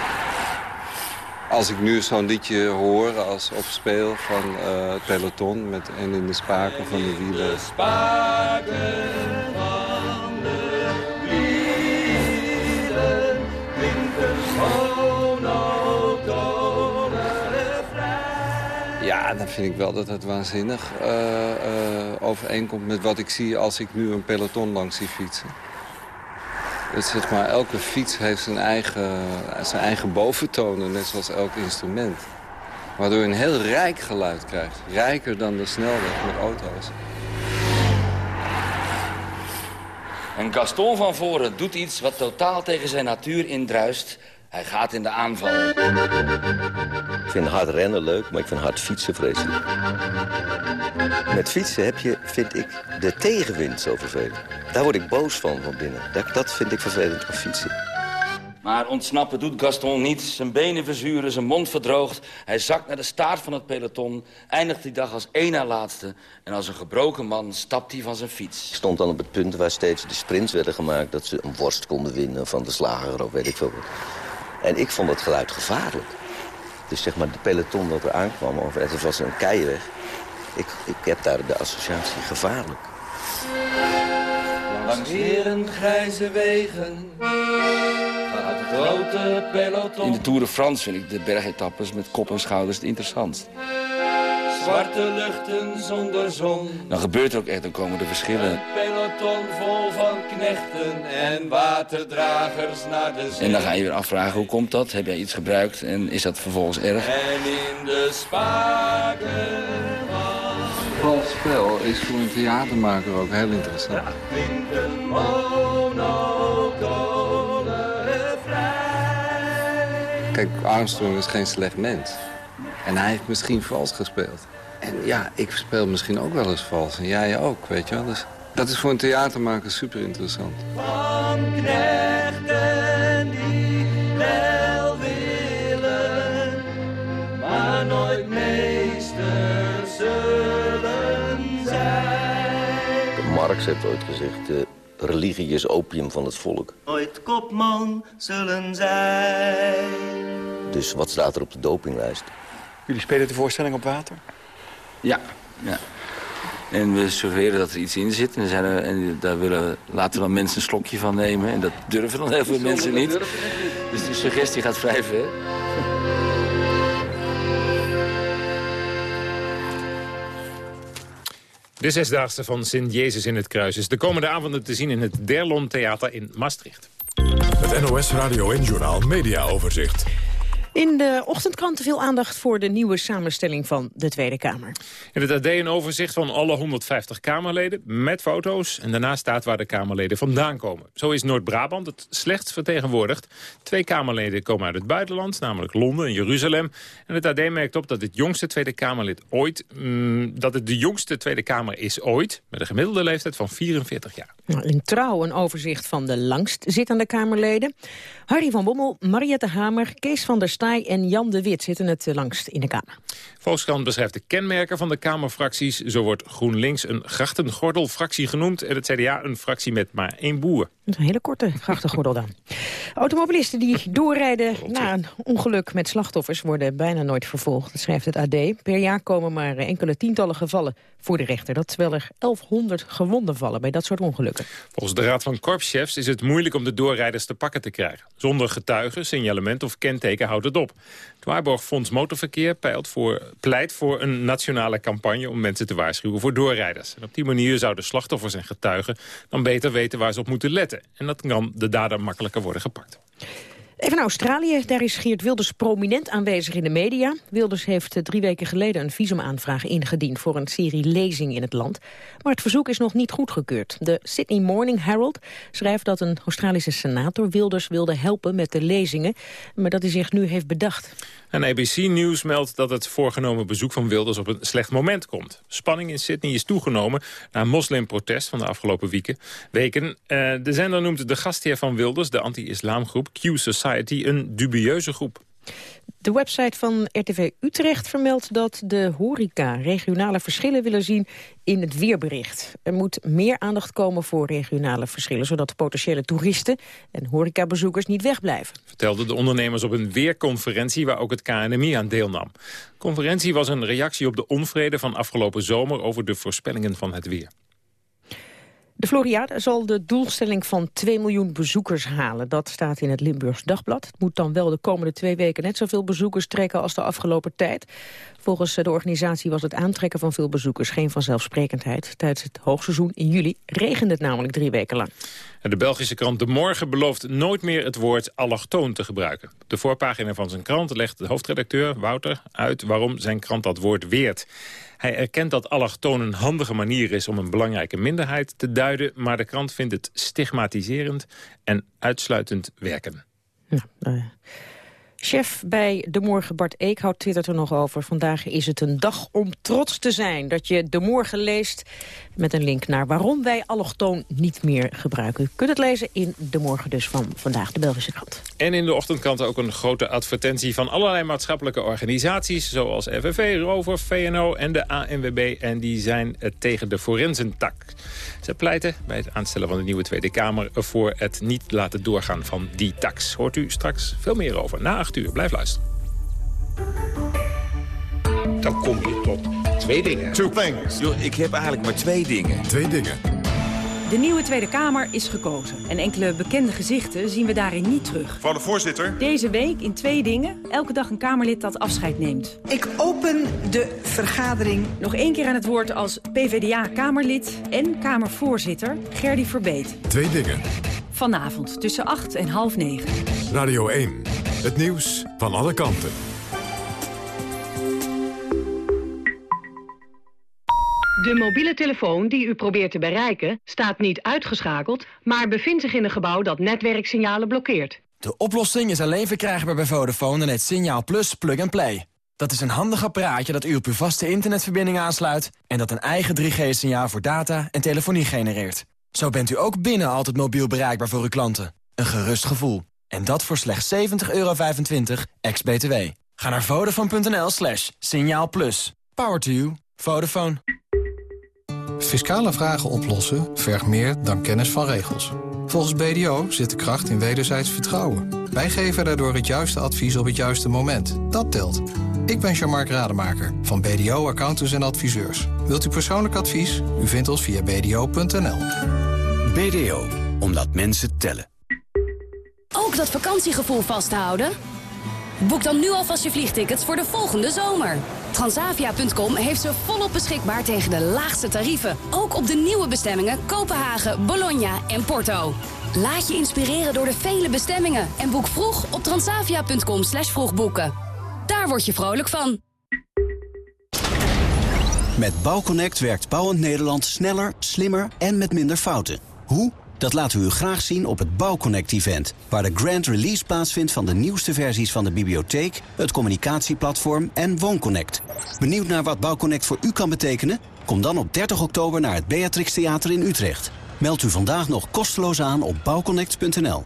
[SPEAKER 24] Als ik nu zo'n liedje hoor als of speel van uh, het peloton... Met, en in de spaken van de wielen... Ja, dan vind ik wel dat het waanzinnig uh, uh, overeenkomt met wat ik zie als ik nu een peloton langs zie fietsen. Het, zeg maar, elke fiets heeft zijn eigen, zijn eigen boventonen, net zoals elk instrument. Waardoor je een heel rijk geluid krijgt. Rijker dan de snelweg met auto's.
[SPEAKER 33] En Gaston van Voren doet iets wat totaal tegen zijn natuur indruist. Hij gaat in de aanval.
[SPEAKER 32] Ik vind hard rennen leuk, maar ik vind hard fietsen vreselijk. Met fietsen heb je, vind ik, de tegenwind zo vervelend. Daar word ik boos van, van binnen. Dat, dat vind ik vervelend aan fietsen.
[SPEAKER 33] Maar ontsnappen doet Gaston niet. Zijn benen verzuren, zijn mond verdroogt. Hij zakt naar de staart van het peloton. Eindigt die dag als één na laatste. En als een gebroken man stapt hij van zijn fiets.
[SPEAKER 32] Ik stond dan op het punt waar steeds de sprints werden gemaakt... dat ze een worst konden winnen van de slager of weet ik veel wat. En ik vond het geluid gevaarlijk. Dus zeg maar de peloton dat er aankwam, of het was een keiweg. Ik, ik heb daar de associatie gevaarlijk.
[SPEAKER 33] Langs heren grijze wegen gaat het grote peloton. In de Tour de France vind ik de bergetappes met kop en schouders het interessant. Zwarte luchten zonder zon. Dan gebeurt er ook echt, dan komen de verschillen. Een peloton vol van knechten en waterdragers naar de zee. En dan ga je weer afvragen, hoe komt dat? Heb jij iets gebruikt en is dat vervolgens erg? En in de spaken
[SPEAKER 24] spel is voor een theatermaker ook heel interessant. Kijk, Armstrong is geen slecht mens. En hij heeft misschien vals gespeeld. En ja, ik speel misschien ook wel eens vals. En jij ook, weet je wel. Dus dat is voor een theatermaker super interessant. Van knechten
[SPEAKER 32] Marx heeft ooit gezegd, de religie is opium van het volk. Ooit kopman zullen zijn. Dus wat staat er op de dopinglijst?
[SPEAKER 34] Jullie spelen de voorstelling op water?
[SPEAKER 33] Ja, ja. En we suggereren dat er iets in zit. En, zijn er, en daar willen, laten dan mensen een slokje van nemen. En dat durven dan heel veel mensen niet. Dus de suggestie gaat vrij ver.
[SPEAKER 7] De zesdaagse van Sint Jezus in het Kruis is de komende avonden te zien in het Derlon Theater in Maastricht.
[SPEAKER 1] Het NOS Radio en Journaal Media Overzicht.
[SPEAKER 6] In de ochtendkranten veel aandacht voor de nieuwe samenstelling van de Tweede Kamer.
[SPEAKER 7] In het AD een overzicht van alle 150 Kamerleden met foto's. En daarna staat waar de Kamerleden vandaan komen. Zo is Noord-Brabant het slechtst vertegenwoordigd. Twee Kamerleden komen uit het buitenland, namelijk Londen en Jeruzalem. En het AD merkt op dat het jongste Tweede Kamerlid ooit... Mm, dat het de jongste Tweede Kamer is ooit, met een gemiddelde leeftijd van 44 jaar.
[SPEAKER 6] Nou, in Trouw een overzicht van de langst zittende Kamerleden. Harry van Bommel, Mariette Hamer, Kees van der En Jan de Wit zitten het langst in de Kamer.
[SPEAKER 7] Volkskrant beschrijft de kenmerken van de Kamerfracties. Zo wordt GroenLinks een grachtengordelfractie genoemd... en het CDA een fractie met maar één boer.
[SPEAKER 6] Een hele korte grachtengordel dan. Automobilisten die doorrijden na een ongeluk met slachtoffers worden bijna nooit vervolgd, dat schrijft het AD. Per jaar komen maar enkele tientallen gevallen voor de rechter. Dat terwijl er 1100 gewonden vallen bij dat soort ongelukken.
[SPEAKER 7] Volgens de Raad van Korpschefs is het moeilijk om de doorrijders te pakken te krijgen. Zonder getuigen, signalement of kenteken houdt het op. Het Waarborgfonds Motorverkeer pleit voor, pleit voor een nationale campagne... om mensen te waarschuwen voor doorrijders. En op die manier zouden slachtoffers en getuigen dan beter weten waar ze op moeten letten. En dat kan de dader makkelijker worden gepakt.
[SPEAKER 6] Even naar Australië. Daar is Geert Wilders prominent aanwezig in de media. Wilders heeft drie weken geleden een visumaanvraag ingediend... voor een serie lezingen in het land. Maar het verzoek is nog niet goedgekeurd. De Sydney Morning Herald schrijft dat een Australische senator... Wilders wilde helpen met de lezingen, maar dat hij zich nu heeft bedacht.
[SPEAKER 7] En ABC News meldt dat het voorgenomen bezoek van Wilders op een slecht moment komt. Spanning in Sydney is toegenomen na moslimprotest van de afgelopen weken. weken. Uh, de zender noemt de gastheer van Wilders, de anti-islamgroep Q Society, een dubieuze groep.
[SPEAKER 6] De website van RTV Utrecht vermeldt dat de horeca regionale verschillen willen zien in het weerbericht. Er moet meer aandacht komen voor regionale verschillen, zodat potentiële toeristen en horecabezoekers niet wegblijven.
[SPEAKER 7] Vertelden de ondernemers op een weerconferentie waar ook het KNMI aan deelnam. De conferentie was een reactie op de onvrede van afgelopen zomer over de voorspellingen van het weer.
[SPEAKER 6] De Floriade zal de doelstelling van 2 miljoen bezoekers halen. Dat staat in het Limburgs Dagblad. Het moet dan wel de komende twee weken net zoveel bezoekers trekken als de afgelopen tijd. Volgens de organisatie was het aantrekken van veel bezoekers geen vanzelfsprekendheid. Tijdens het hoogseizoen in juli regende het namelijk drie weken lang.
[SPEAKER 7] De Belgische krant De Morgen belooft nooit meer het woord allochtoon te gebruiken. De voorpagina van zijn krant legt de hoofdredacteur Wouter uit waarom zijn krant dat woord weert. Hij erkent dat allochtoon een handige manier is om een belangrijke minderheid te duiden... maar de krant vindt het stigmatiserend en uitsluitend werken.
[SPEAKER 6] Nou, Chef bij De Morgen, Bart Eekhout, twittert er nog over. Vandaag is het een dag om trots te zijn dat je De Morgen leest... met een link naar waarom wij allochtoon niet meer gebruiken. U kunt het lezen in De Morgen dus van vandaag, de Belgische krant.
[SPEAKER 7] En in de ochtendkrant ook een grote advertentie van allerlei maatschappelijke organisaties... zoals FNV, Rover, VNO en de ANWB. En die zijn tegen de forensentak. Ze pleiten bij het aanstellen van de nieuwe Tweede Kamer... voor het niet laten doorgaan van die tax. Hoort u straks veel meer over na acht uur. Blijf luisteren.
[SPEAKER 35] Dan kom je tot twee dingen.
[SPEAKER 1] Two things.
[SPEAKER 35] Yo, ik heb eigenlijk maar twee dingen.
[SPEAKER 1] Twee dingen.
[SPEAKER 26] De nieuwe Tweede Kamer is gekozen. En enkele bekende gezichten zien we daarin niet terug.
[SPEAKER 1] Mevrouw de voorzitter.
[SPEAKER 26] Deze week in twee dingen. Elke dag een Kamerlid dat afscheid neemt.
[SPEAKER 36] Ik open de vergadering.
[SPEAKER 26] Nog één keer aan het woord als PvdA-Kamerlid en Kamervoorzitter Gerdy Verbeet.
[SPEAKER 1] Twee dingen.
[SPEAKER 26] Vanavond tussen 8 en half 9.
[SPEAKER 1] Radio 1. Het nieuws van alle kanten.
[SPEAKER 37] De mobiele telefoon die u probeert te bereiken staat niet uitgeschakeld... maar bevindt zich in een gebouw dat netwerksignalen blokkeert.
[SPEAKER 32] De oplossing is alleen verkrijgbaar bij Vodafone en het Signaal Plus Plug and Play. Dat is een handig apparaatje dat u op uw vaste internetverbinding aansluit... en dat een eigen 3G-signaal voor data en telefonie genereert. Zo bent u ook binnen altijd mobiel bereikbaar voor uw klanten. Een gerust gevoel. En dat voor slechts 70,25 euro ex-BTW. Ga naar vodafone.nl slash signaal plus. Power to you. Vodafone.
[SPEAKER 38] Fiscale vragen oplossen vergt meer dan kennis van regels. Volgens BDO zit de kracht in wederzijds vertrouwen. Wij geven daardoor het juiste advies op het juiste moment. Dat telt. Ik ben Jean-Marc Rademaker van BDO Accountants en Adviseurs. Wilt u persoonlijk advies? U vindt ons via bdo.nl.
[SPEAKER 19] BDO, omdat mensen tellen.
[SPEAKER 39] Ook dat vakantiegevoel vasthouden? Boek dan nu alvast je vliegtickets voor de volgende zomer. Transavia.com heeft ze volop beschikbaar tegen de laagste tarieven. Ook op de nieuwe bestemmingen Kopenhagen, Bologna en Porto. Laat je inspireren door de vele bestemmingen en boek vroeg op transavia.com slash vroegboeken. Daar word je vrolijk van.
[SPEAKER 19] Met Bouwconnect werkt Bouwend Nederland sneller, slimmer en met minder fouten. Hoe? Dat laten we u graag zien op het Bouwconnect-event... waar de grand release plaatsvindt van de nieuwste versies van de bibliotheek... het communicatieplatform en WoonConnect. Benieuwd naar wat Bouwconnect voor u kan betekenen? Kom dan op 30 oktober naar het Beatrix Theater in Utrecht. Meld u vandaag nog kosteloos aan op bouwconnect.nl.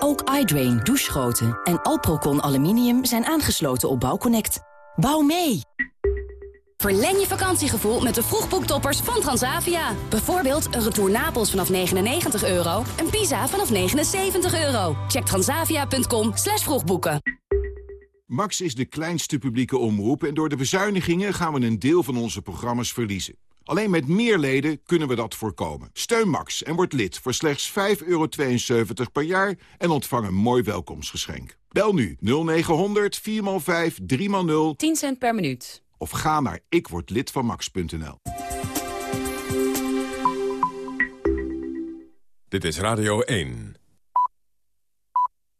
[SPEAKER 22] Ook iDrain, douchegoten en Alprocon Aluminium zijn aangesloten op Bouwconnect. Bouw mee!
[SPEAKER 39] Verleng je vakantiegevoel met de vroegboektoppers van Transavia. Bijvoorbeeld een retour Napels vanaf 99 euro en Pisa vanaf 79 euro. Check transavia.com slash vroegboeken.
[SPEAKER 1] Max is de kleinste publieke omroep en door de bezuinigingen gaan we een deel van onze programma's verliezen. Alleen met meer leden kunnen we dat voorkomen. Steun Max en word lid voor slechts 5,72 per jaar en ontvang een mooi welkomstgeschenk. Bel nu 0900 4x5 3x0
[SPEAKER 26] 10 cent per minuut.
[SPEAKER 1] Of ga naar ikwordlidvanmax.nl.
[SPEAKER 40] Dit is Radio 1.